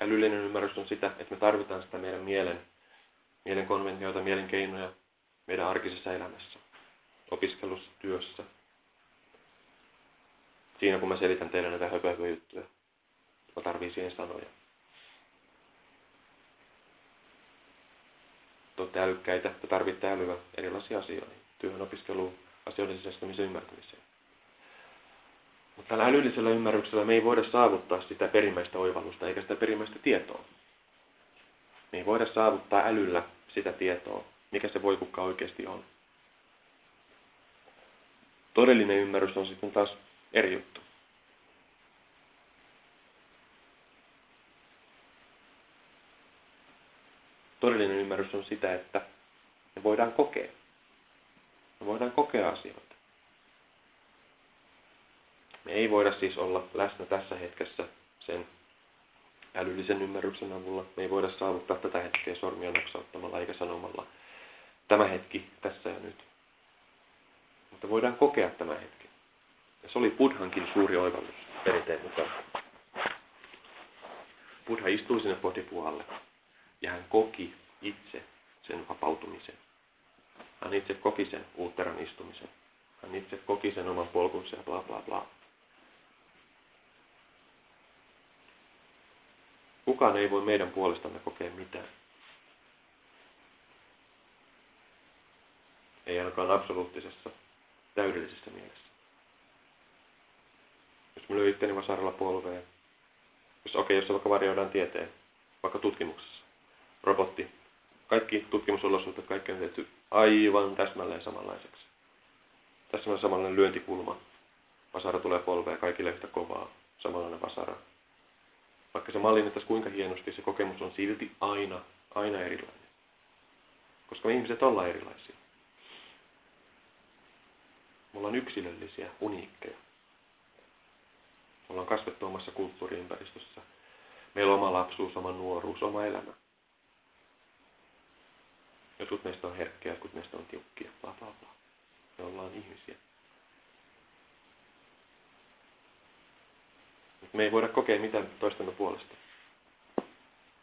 Älyllinen ymmärrys on sitä, että me tarvitaan sitä meidän mielen, mielen konventioita, mielen keinoja meidän arkisessa elämässä, opiskelussa, työssä. Siinä kun mä selitän teille näitä höpöhöjuttuja, mä tarvitsen siihen sanoja. Te olette älykkäitä, te tarvitte älyä erilaisia asioihin, työhön, opiskeluun, asioiden sisäistämiseen ymmärtämiseen. Mutta tällä älyllisellä ymmärryksellä me ei voida saavuttaa sitä perimmäistä oivallusta eikä sitä perimmäistä tietoa. Me ei voida saavuttaa älyllä sitä tietoa, mikä se voi kukka oikeasti on. Todellinen ymmärrys on sitten taas eri juttu. Todellinen ymmärrys on sitä, että me voidaan kokea. Me voidaan kokea asioita. Me ei voida siis olla läsnä tässä hetkessä sen älyllisen ymmärryksen avulla. Me ei voida saavuttaa tätä hetkeä sormia noksauttamalla eikä sanomalla tämä hetki tässä ja nyt. Mutta voidaan kokea tämä hetki. Ja se oli Buddhankin suuri oivallus perinteen mukaan. Buddha istui sinne pohdipuhalle ja hän koki itse sen vapautumisen. Hän itse koki sen uutteran istumisen. Hän itse koki sen oman polkunsa ja bla bla bla. Kukaan ei voi meidän puolestamme kokea mitään. Ei ainakaan absoluuttisessa, täydellisessä mielessä. Jos mä lyön itteni vasaralla polveen, jos okei, okay, jos vaikka varjoidaan tieteen, vaikka tutkimuksessa, robotti kaikki tutkimusolosuhteet, kaikki on tehty aivan täsmälleen samanlaiseksi. Tässä on samanlainen lyöntikulma. Vasara tulee polveen kaikille yhtä kovaa, samanlainen vasara. Vaikka se mallinnettaisiin kuinka hienosti, se kokemus on silti aina, aina erilainen. Koska me ihmiset ollaan erilaisia. Me ollaan yksilöllisiä, uniikkeja. Me ollaan kasvettu omassa kulttuuriympäristössä. Meillä on oma lapsuus, oma nuoruus, oma elämä. Jotkut meistä on herkkiä, jotkut meistä on tiukkia, bla bla bla. Me ollaan ihmisiä. Me ei voida kokea mitään toistemme puolesta.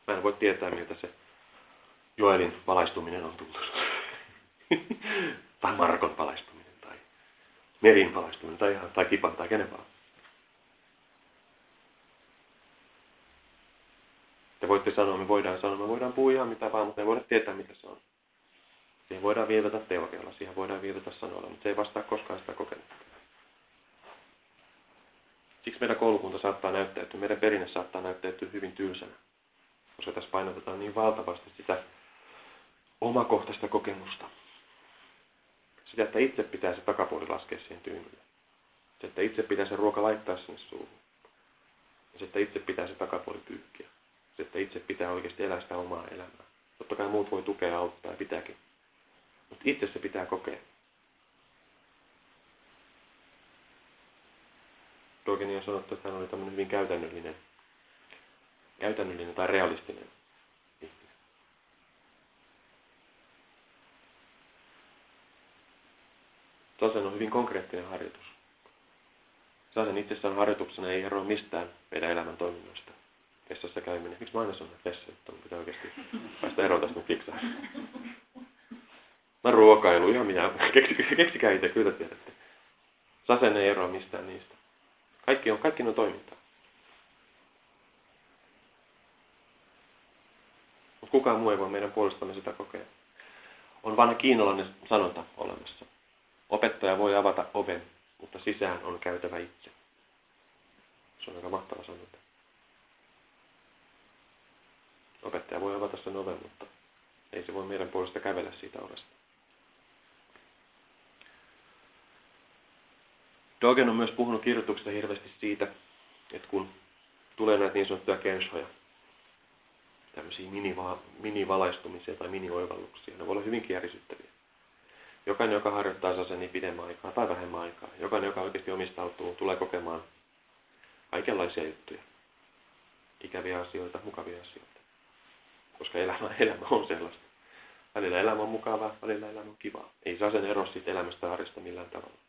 Mä en voi tietää, miltä se Joelin valaistuminen on tullut. [laughs] tai Markon valaistuminen, tai Merin valaistuminen, tai, ihan, tai Kipan, tai kenen vaan. Te voitte sanoa, me voidaan sanoa, me voidaan puhua ihan mitä vaan, mutta me voida tietää, mitä se on. Siihen voidaan viitata teorialla, siihen voidaan viitata sanoilla, mutta se ei vastaa koskaan sitä kokemusta. Siksi meidän koulukunta saattaa näyttäytyä, meidän perinne saattaa näyttäytyä hyvin tylsänä. Koska tässä painotetaan niin valtavasti sitä omakohtaista kokemusta. Sitä, että itse pitää se takapuoli laskea siihen tyynylle. Se, että itse pitää se ruoka laittaa sinne suuhun. Se, että itse pitää se takapuoli pyykkiä. Se, että itse pitää oikeasti elää sitä omaa elämää. Totta kai muut voi tukea auttaa ja pitääkin. Mutta itse se pitää kokea. Dogeni on sanottu, että hän oli tämmöinen hyvin käytännöllinen, käytännöllinen tai realistinen ihminen. Sasen on hyvin konkreettinen harjoitus. Sasen itsessään harjoituksena ei eroa mistään meidän elämän toiminnoista. Vessassa käyminen. Miksi mä aina sanon, että vessa, että pitää oikeasti päästä eroon tästä fiksaa. Ruokailu, ihan minä. [laughs] Keksikää itse, kyllä tiedätte. Sasen ei eroa mistään niistä. Kaikki on, kaikki on toimintaa. Mutta kukaan muu ei voi meidän puolestamme sitä kokea. On vanha kiinalainen sanonta olemassa. Opettaja voi avata oven, mutta sisään on käytävä itse. Se on aika mahtava sanonta. Opettaja voi avata sen oven, mutta ei se voi meidän puolesta kävellä siitä ovesta. Dogen on myös puhunut kirjoituksesta hirveästi siitä, että kun tulee näitä niin sanottuja kenshoja, tämmöisiä miniva- minivalaistumisia tai minioivalluksia, ne voi olla hyvinkin järisyttäviä. Jokainen, joka harjoittaa sen niin pidemmän aikaa tai vähemmän aikaa, jokainen, joka oikeasti omistautuu, tulee kokemaan kaikenlaisia juttuja. Ikäviä asioita, mukavia asioita. Koska elämä, [laughs] elämä on sellaista. Välillä elämä on mukavaa, välillä elämä on kivaa. Ei saa sen ero siitä elämästä harjoista millään tavalla.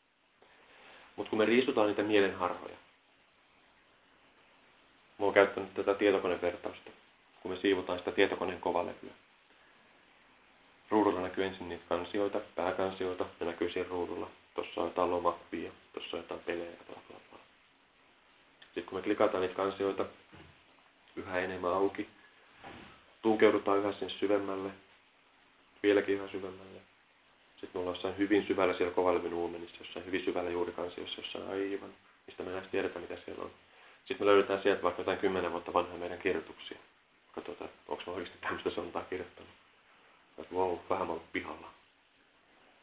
Mutta kun me riisutaan niitä mielenharhoja, mä oon käyttänyt tätä tietokonevertausta, kun me siivotaan sitä tietokoneen kovalevyä. Ruudulla näkyy ensin niitä kansioita, pääkansioita, ne näkyy siinä ruudulla. Tuossa on jotain lomappia, tuossa on jotain pelejä, bla bla bla. Sitten kun me klikataan niitä kansioita yhä enemmän auki, tunkeudutaan yhä sen syvemmälle, vieläkin yhä syvemmälle. Sitten me ollaan hyvin syvällä siellä kovalevyn uumenissa, jossain hyvin syvällä juurikansiossa, jossain aivan, mistä me näistä tiedetään, mitä siellä on. Sitten me löydetään sieltä vaikka jotain kymmenen vuotta vanhaa meidän kirjoituksia. Katsotaan, onko mä oikeasti tämmöistä sanontaa kirjoittanut. Että wow, vähän ollut pihalla.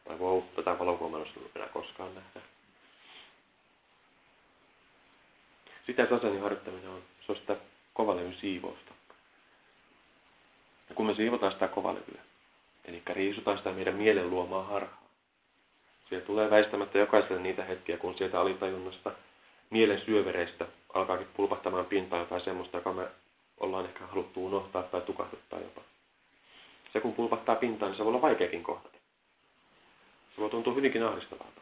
Tai wow, tätä valokuomanosta enää koskaan nähdä. Sitä sasenin harjoittaminen on. Se on sitä kovalevyn siivousta. Ja kun me siivotaan sitä kovalevyä, Eli riisutaan sitä meidän mielen luomaa harhaa. Siellä tulee väistämättä jokaiselle niitä hetkiä, kun sieltä alitajunnasta mielen syövereistä alkaakin pulpahtamaan pintaan jotain semmoista, joka me ollaan ehkä haluttu unohtaa tai tukahduttaa jopa. Se kun pulpahtaa pintaan, niin se voi olla vaikeakin kohdata. Se voi tuntua hyvinkin ahdistavalta.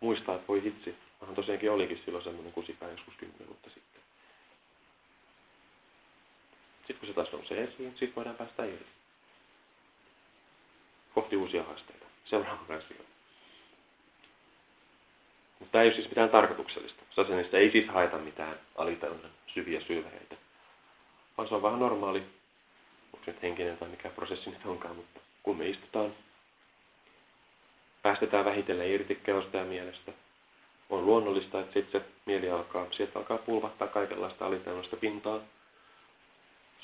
Muistaa, että voi hitsi. Vähän tosiaankin olikin silloin semmoinen kusipää joskus kymmenen vuotta sitten. Sitten kun se taas nousee esiin, sitten voidaan päästä irti. Kohti uusia haasteita. Seuraava versio. Mutta tämä ei ole siis mitään tarkoituksellista. Sasenista ei siis haeta mitään alitajunnan syviä syövereitä. Vaan se on vähän normaali, onko nyt henkinen tai mikä prosessi nyt onkaan, mutta kun me istutaan, päästetään vähitellen irti kehosta ja mielestä, on luonnollista, että sitten se mieli alkaa, sieltä alkaa pulvahtaa kaikenlaista alitajunnasta pintaa,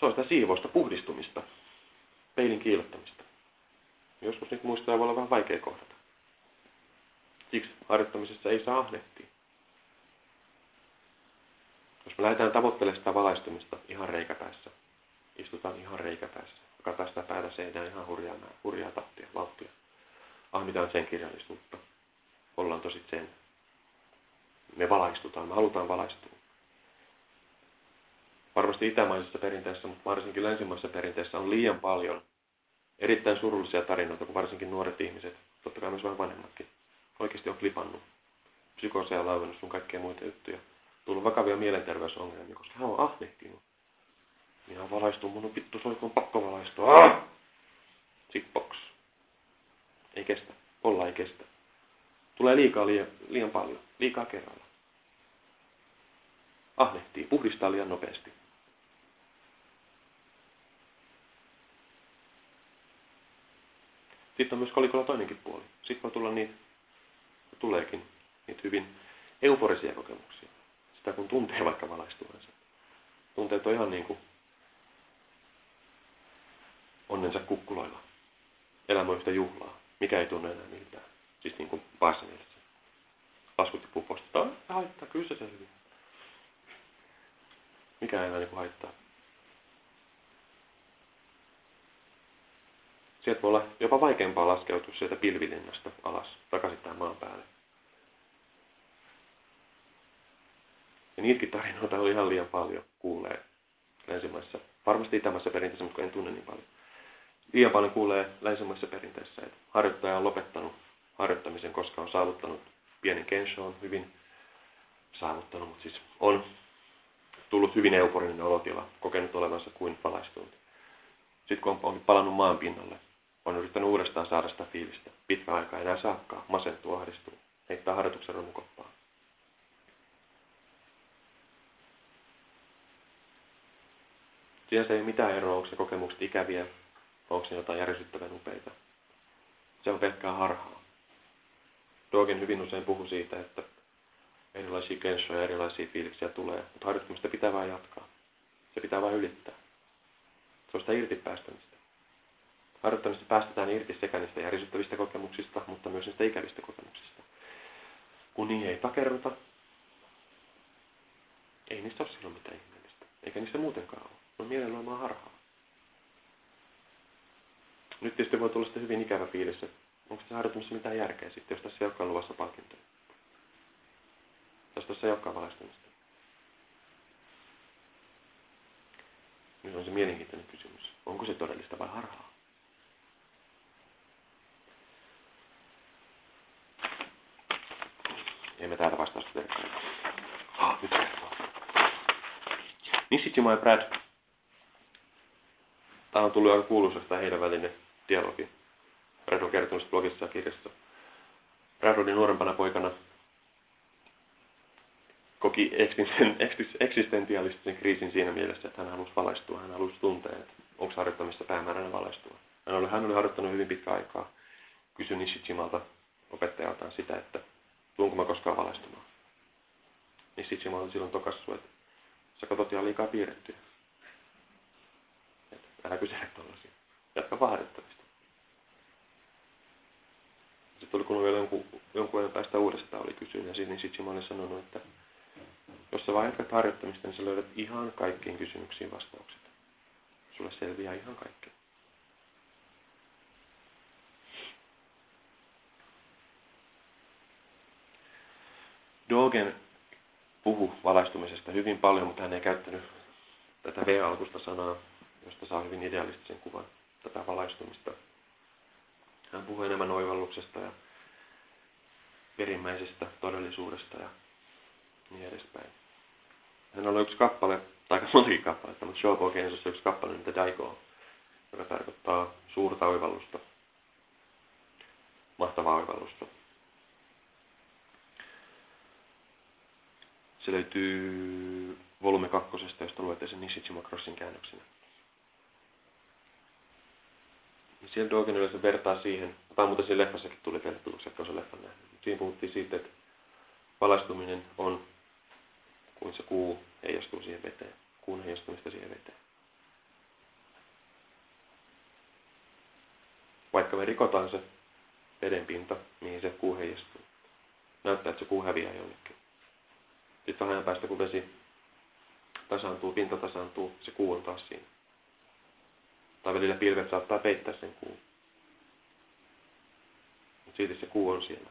se on sitä siivoista puhdistumista, peilin kiillottamista. Joskus niitä muistoja voi olla vähän vaikea kohdata. Siksi harjoittamisessa ei saa ahnehtia. Jos me lähdetään tavoittelemaan sitä valaistumista ihan reikäpäissä, istutaan ihan reikäpäissä, katsotaan sitä päätä seinään ihan hurjaa, hurjaa tahtia, vauhtia. Ahmitaan sen kirjallisuutta. Ollaan tosi sen. Me valaistutaan, me halutaan valaistua. Varmasti itämaisessa perinteessä, mutta varsinkin länsimaisessa perinteessä on liian paljon erittäin surullisia tarinoita, kun varsinkin nuoret ihmiset, totta kai myös vähän vanhemmatkin, oikeasti on klipannut psykoseja, laivannut sun kaikkea muita juttuja. Tullut vakavia mielenterveysongelmia, koska hän on ahnehtinut. Minä valaistun, mun on vittu soikon pakko valaistua. Ah! Zipbox. Ei kestä. Olla ei kestä. Tulee liikaa liian, liian paljon. Liikaa kerralla. Ahnehtii. Puhdistaa liian nopeasti. Sitten on myös kolikolla toinenkin puoli. Sitten voi tulla niitä, tuleekin, niitä hyvin euforisia kokemuksia. Sitä kun tuntee vaikka valaistuvansa. Tunteet on ihan niin kuin onnensa kukkuloilla. Elämä on yhtä juhlaa. Mikä ei tunne enää miltään. Siis niin kuin pahassa mielessä. Laskut postista. haittaa, kyllä se selviää. Mikä ei enää niin kuin haittaa. Sieltä voi olla jopa vaikeampaa laskeutua sieltä pilvilinnasta alas, takaisin tämän maan päälle. Ja niitäkin tarinoita oli ihan liian paljon kuulee länsimaissa. Varmasti itämässä perinteessä, mutta en tunne niin paljon. Liian paljon kuulee länsimaissa perinteessä, että harjoittaja on lopettanut harjoittamisen, koska on saavuttanut pienen on hyvin saavuttanut, mutta siis on tullut hyvin euforinen olotila, kokenut olevansa kuin valaistunut. Sitten kun on palannut maan pinnalle, on yrittänyt uudestaan saada sitä fiilistä. Pitkä aika enää saakkaa, masentuu, ahdistuu, heittää harjoituksen romukoppaan. Siinä se ei ole mitään eroa, onko se kokemukset ikäviä, onko se jotain järisyttävän upeita. Se on pelkkää harhaa. Dogen hyvin usein puhuu siitä, että erilaisia kenshoja ja erilaisia fiiliksiä tulee, mutta harjoittamista pitää vain jatkaa. Se pitää vain ylittää. Se on sitä irti päästämistä. Harjoittamista päästetään irti sekä niistä järisyttävistä kokemuksista, mutta myös niistä ikävistä kokemuksista. Kun niihin ei takerruta, ei niistä ole silloin mitään ihmeellistä. Eikä niistä muutenkaan ole. On mielenluomaa harhaa. Nyt tietysti voi tulla sitten hyvin ikävä fiilis, että onko se harjoittamisessa mitään järkeä sitten, jos tässä ei olekaan luvassa palkintoja. Jos tässä ei olekaan valaistumista. Nyt on se mielenkiintoinen kysymys. Onko se todellista vai harhaa? Emme täällä vastausta verkkoja. Ah, nyt kertoo. Nishijima ja Brad. Tämä on tullut aika kuuluisasta heidän välinen dialogi. Brad on kertonut blogissa ja kirjassa. Brad oli nuorempana poikana koki eksistentialistisen kriisin siinä mielessä, että hän halusi valaistua, hän halusi tuntea, että onko harjoittamista päämääränä valaistua. Hän oli, hän oli harjoittanut hyvin pitkä aikaa. Kysyi Nishijimalta opettajaltaan sitä, että tuunko mä koskaan valaistumaan. Niin sitten mä silloin tokassu, että sä katsot ihan liikaa piirrettyä. Että älä kysele tollasia. Jatka vaadettamista. Sitten tuli kun vielä jonkun, jonkun ajan päästä uudestaan oli kysynyt ja niin sitten mä olin sanonut, että jos sä vaan jatkat harjoittamista, niin sä löydät ihan kaikkiin kysymyksiin vastaukset. Sulle selviää ihan kaikki. Dogen puhu valaistumisesta hyvin paljon, mutta hän ei käyttänyt tätä V-alkusta sanaa, josta saa hyvin idealistisen kuvan tätä valaistumista. Hän puhuu enemmän oivalluksesta ja perimmäisestä todellisuudesta ja niin edespäin. Hän on yksi kappale, tai aika montakin kappaletta, mutta Shobogensossa yksi kappale, mitä Daiko joka tarkoittaa suurta oivallusta, mahtavaa oivallusta. Se löytyy volume kakkosesta, josta luette sen Nishijima Crossin käännöksenä. Siellä Dogen yleensä vertaa siihen, tai muuten siinä leffassakin tuli tuloksia, että se leffan nähnyt. Siinä puhuttiin siitä, että valaistuminen on kuin se kuu heijastuu siihen veteen, kuun heijastumista siihen veteen. Vaikka me rikotaan se vedenpinta, mihin se kuu heijastuu, näyttää, että se kuu häviää jonnekin. Sitten vähän päästä, kun vesi tasaantuu, pinta tasaantuu, se kuu on taas siinä. Tai välillä pilvet saattaa peittää sen kuun. Mutta silti se kuu on siellä.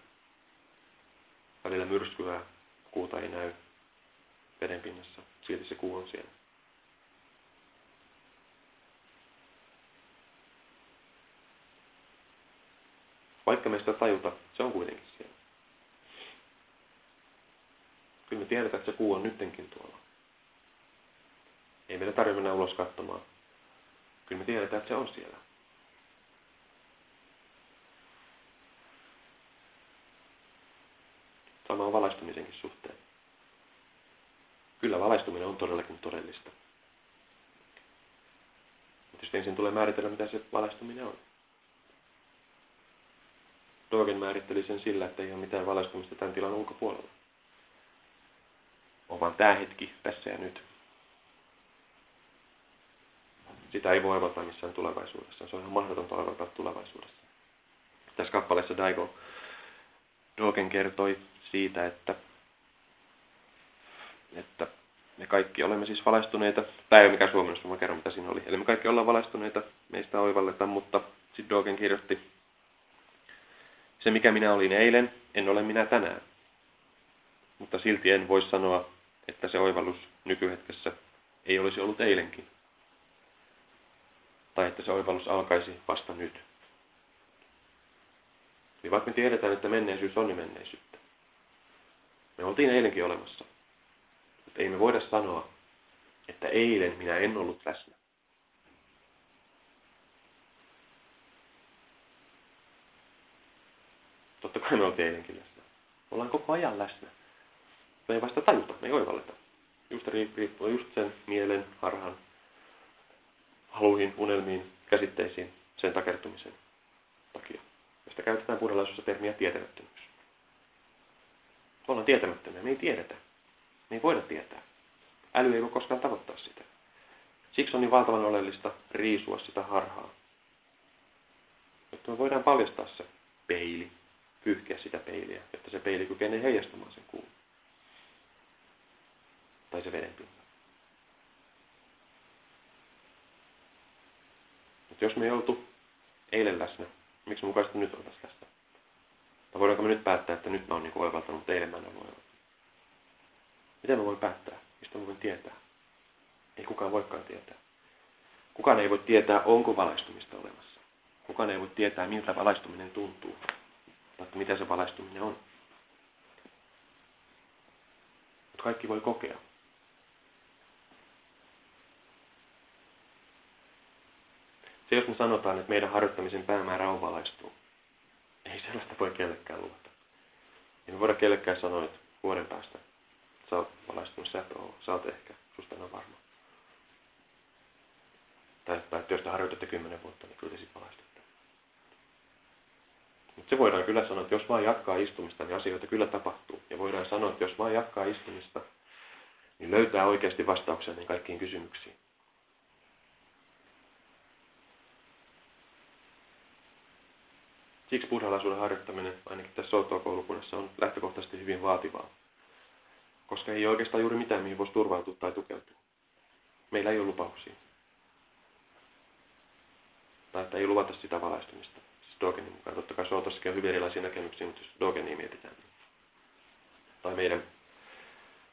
Välillä myrskyvää kuuta ei näy vedenpinnassa. Silti se kuu on siellä. Vaikka me sitä tajuta, se on kuitenkin siellä. Kyllä me tiedetään, että se kuu on nyttenkin tuolla. Ei meidän tarvitse mennä ulos katsomaan. Kyllä me tiedetään, että se on siellä. Sama on valaistumisenkin suhteen. Kyllä valaistuminen on todellakin todellista. Mutta sitten ensin tulee määritellä, mitä se valaistuminen on. Dogen määritteli sen sillä, että ei ole mitään valaistumista tämän tilan ulkopuolella. On vaan tämä hetki tässä ja nyt. Sitä ei voi oivaltaa missään tulevaisuudessa. Se on ihan mahdotonta oivaltaa tulevaisuudessa. Tässä kappaleessa Daigo Dogen kertoi siitä, että, että me kaikki olemme siis valaistuneita. Tämä ei ole mikään suomennos, mä kerron mitä siinä oli. Eli me kaikki ollaan valaistuneita, meistä oivalletaan, mutta sitten Dogen kirjoitti, se mikä minä olin eilen, en ole minä tänään. Mutta silti en voi sanoa, että se oivallus nykyhetkessä ei olisi ollut eilenkin. Tai että se oivallus alkaisi vasta nyt. Niin vaikka me tiedetään, että menneisyys on niin menneisyyttä. Me oltiin eilenkin olemassa. Mutta ei me voida sanoa, että eilen minä en ollut läsnä. Totta kai me oltiin eilenkin läsnä. Me ollaan koko ajan läsnä. Me ei vasta tajuta, me ei oivalleta. Just riippuu just sen mielen, harhan, haluihin, unelmiin, käsitteisiin, sen takertumisen takia. Josta käytetään buddhalaisuudessa termiä tietämättömyys. Me ollaan tietämättömiä, me ei tiedetä. Me ei voida tietää. Äly ei voi koskaan tavoittaa sitä. Siksi on niin valtavan oleellista riisua sitä harhaa. Jotta me voidaan paljastaa se peili, pyyhkiä sitä peiliä, että se peili kykenee heijastamaan sen kuun. Tai se vedenpinta. Mutta jos me joutu eilen läsnä, miksi mukaisesti nyt on tässä läsnä? Tai voidaanko me nyt päättää, että nyt mä oon niin oivaltanut, mutta eilen mä en ole Miten mä voin päättää? Mistä mä voin tietää? Ei kukaan voikaan tietää. Kukaan ei voi tietää, onko valaistumista olemassa. Kukaan ei voi tietää, miltä valaistuminen tuntuu. Tai mitä se valaistuminen on. Mutta kaikki voi kokea. Se, jos me sanotaan, että meidän harjoittamisen päämäärä on valaistua, ei sellaista voi kellekään luvata. Ei me voida kellekään sanoa, että vuoden päästä sä oot valaistunut, sä et ole, sä oot ehkä, susta en ole varma. Tai, että jos te harjoitatte kymmenen vuotta, niin kyllä te sitten valaistutte. Mutta se voidaan kyllä sanoa, että jos vaan jatkaa istumista, niin asioita kyllä tapahtuu. Ja voidaan sanoa, että jos vaan jatkaa istumista, niin löytää oikeasti vastauksen niin kaikkiin kysymyksiin. Siksi buddhalaisuuden harjoittaminen, ainakin tässä Sotoa-koulukunnassa, on lähtökohtaisesti hyvin vaativaa. Koska ei oikeastaan juuri mitään, mihin voisi turvautua tai tukeutua. Meillä ei ole lupauksia. Tai että ei luvata sitä valaistumista. Siis Dogenin mukaan. Totta kai Sootossakin on hyvin erilaisia näkemyksiä, mutta jos Dogenia mietitään. Niin. Tai meidän,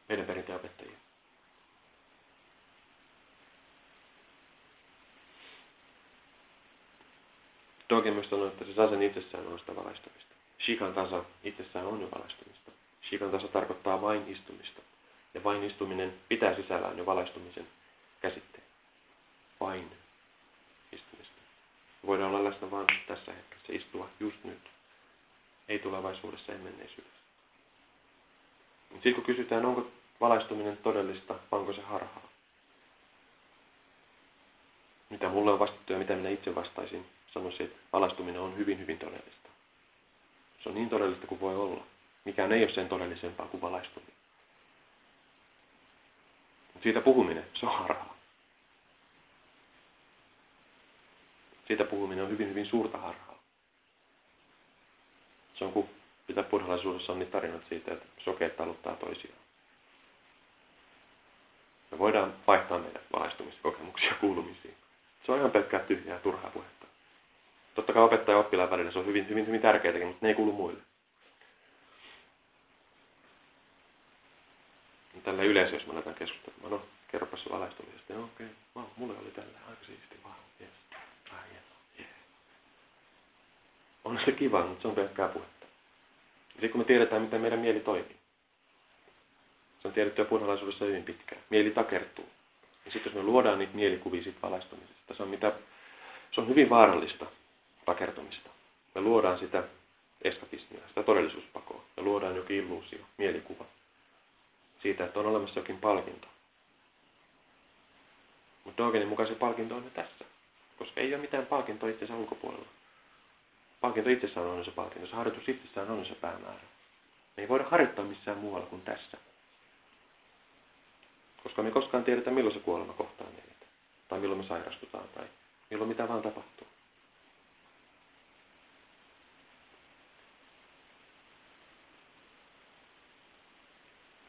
meidän perinteopettajia. Dogen myös sanoo, että se sasen itsessään on sitä valaistumista. Shikan tasa itsessään on jo valaistumista. Shikan tasa tarkoittaa vain istumista. Ja vain istuminen pitää sisällään jo valaistumisen käsitteen. Vain istumista. Voidaan olla läsnä vain tässä hetkessä, istua just nyt. Ei tulevaisuudessa, ei menneisyydessä. Sitten kun kysytään, onko valaistuminen todellista, onko se harhaa? Mitä mulle on vastattu ja mitä minä itse vastaisin, sanoisin, että alastuminen on hyvin, hyvin todellista. Se on niin todellista kuin voi olla. Mikään ei ole sen todellisempaa kuin valaistuminen. Mutta siitä puhuminen, se on harhaa. Siitä puhuminen on hyvin, hyvin suurta harhaa. Se on kuin Mitä buddhalaisuudessa on niitä tarinat siitä, että sokeet taluttaa toisiaan. Me voidaan vaihtaa meidän valaistumiskokemuksia kuulumisiin. Se on ihan pelkkää tyhjää turhaa puhetta. Totta kai opettaja ja oppilaan välillä se on hyvin, hyvin, hyvin tärkeääkin, mutta ne ei kuulu muille. Tällä yleensä, jos me aletaan keskustelemaan, no kerropas se valaistumisesta. No okei, okay. wow, mulle oli tällä aika siisti, wow, yes. Ah, yeah. On se kiva, mutta se on pelkkää puhetta. Ja sitten kun me tiedetään, miten meidän mieli toimii. Se on tiedetty jo buddhalaisuudessa hyvin pitkään. Mieli takertuu. Ja sitten jos me luodaan niitä mielikuvia siitä valaistumisesta, se on, mitä, se on hyvin vaarallista takertumista. Me luodaan sitä eskapismia, sitä todellisuuspakoa. Me luodaan jokin illuusio, mielikuva siitä, että on olemassa jokin palkinto. Mutta Dogenin mukaan se palkinto on tässä, koska ei ole mitään palkintoa itsensä ulkopuolella. Palkinto itsessään on se palkinto, se harjoitus itsessään on se päämäärä. Me ei voida harjoittaa missään muualla kuin tässä. Koska me koskaan tiedetä, milloin se kuolema kohtaa meitä. Tai milloin me sairastutaan, tai milloin mitä vaan tapahtuu.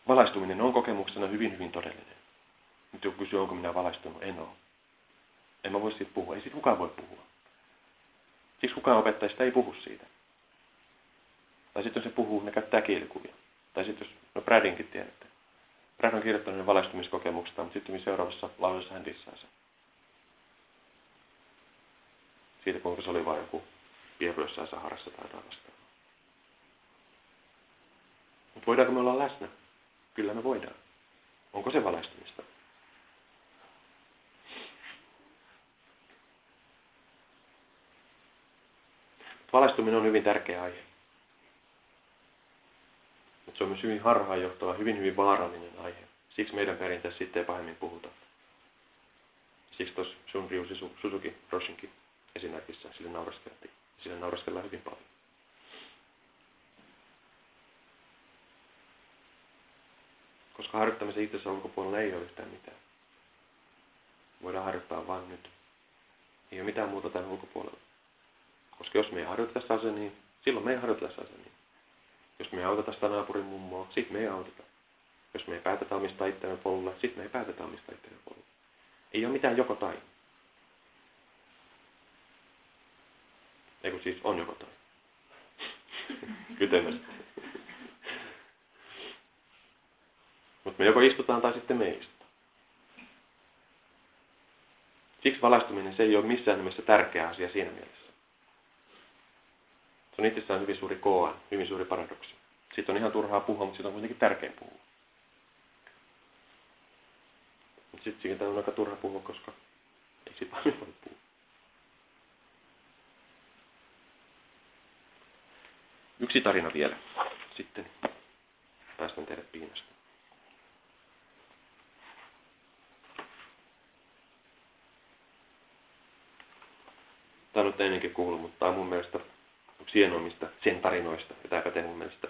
Valaistuminen on kokemuksena hyvin, hyvin todellinen. Nyt joku kysyy, onko minä valaistunut, en ole. En mä voi siitä puhua. Ei siitä kukaan voi puhua. Siksi kukaan opettajista ei puhu siitä. Tai sitten se puhuu, ne käyttää kielikuvia. Tai sitten jos, no Bradinkin tiedätte. Brad on kirjoittanut valaistumiskokemuksesta, mutta sitten seuraavassa lauseessa hän dissaa sen. Siitä kuinka se oli vain joku pieru jossain Saharassa tai vastaavaa. Mutta voidaanko me olla läsnä? Kyllä me voidaan. Onko se valaistumista? Valaistuminen on hyvin tärkeä aihe. Mutta se on myös hyvin harhaanjohtava, hyvin hyvin vaarallinen aihe. Siksi meidän perinteessä sitten ei pahemmin puhuta. Siksi tuossa Shunryu Suzuki Roshinkin esimerkissä sille nauraskeltiin. Sille nauraskellaan hyvin paljon. Koska harjoittamisen itsensä ulkopuolella ei ole yhtään mitään. Voidaan harjoittaa vain nyt. Ei ole mitään muuta tämän ulkopuolella. Koska jos me ei harjoiteta tässä asiaa, niin silloin me ei harjoiteta tässä asiaa. Niin. Jos me ei auteta sitä naapurin mummoa, sitten me ei auteta. Jos me ei päätetä omistaa itsemme polulle, sitten me ei päätetä omistaa itsemme polulle. Ei ole mitään joko tai. Eikö siis on joko tai. [laughs] Kytemästä. Mutta me joko istutaan tai sitten me ei istuta. Siksi valaistuminen se ei ole missään nimessä tärkeä asia siinä mielessä. Se on itsessään hyvin suuri koa, hyvin suuri paradoksi. Siitä on ihan turhaa puhua, mutta siitä on kuitenkin tärkein puhua. Mutta sitten siitä on aika turha puhua, koska ei siitä vaan voi puhua. Yksi tarina vielä. Sitten päästän teidät piinasta. On nyt ennenkin kuullut, mutta tämä on mun mielestä yksi hienoimmista sen tarinoista, ja tämä pätee mun mielestä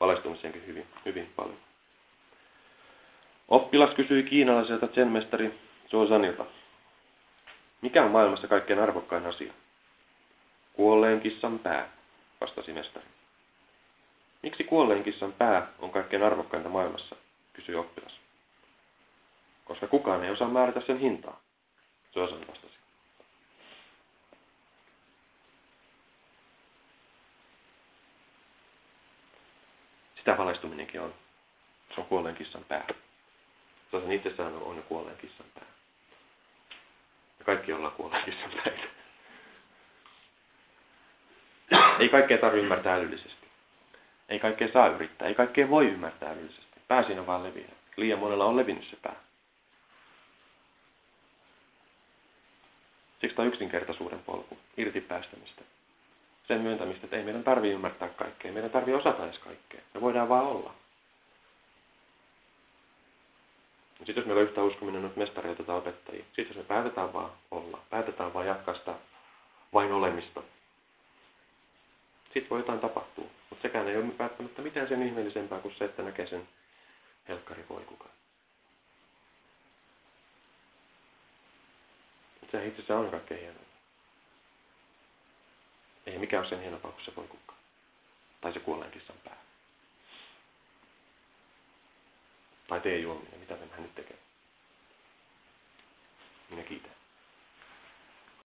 valaistumiseenkin hyvin, hyvin paljon. Oppilas kysyi kiinalaiselta zen-mestari Zozanilta, mikä on maailmassa kaikkein arvokkain asia? Kuolleen kissan pää, vastasi mestari. Miksi kuolleen kissan pää on kaikkein arvokkainta maailmassa, kysyi oppilas. Koska kukaan ei osaa määrätä sen hintaa, Zozan vastasi. Sitä valaistuminenkin on. Se on kuolleen kissan pää. On itsessään on jo kuolleen kissan pää. Ja kaikki ollaan kuolleen kissan päitä. Ei kaikkea tarvitse ymmärtää älyllisesti. Ei kaikkea saa yrittää. Ei kaikkea voi ymmärtää älyllisesti. Pää siinä vaan leviää. Liian monella on levinnyt se pää. Siksi tämä on yksinkertaisuuden polku, irti päästämistä sen myöntämistä, että ei meidän tarvi ymmärtää kaikkea, meidän tarvi osata edes kaikkea. Me voidaan vaan olla. Sitten jos meillä on yhtä uskominen noita mestareita tai opettajia, sitten jos me päätetään vaan olla, päätetään vaan jatkaa sitä vain olemista, sitten voi jotain tapahtua. Mutta sekään ei ole välttämättä mitään sen ihmeellisempää kuin se, että näkee sen helkkari voi kukaan. Se itse asiassa on kaikkein hienoa. Ei mikään ole sen hienompaa kuin se voi kukaan. Tai se kuolleen kissan pää. Tai tee juominen, mitä hän nyt tekee. Minä kiitän.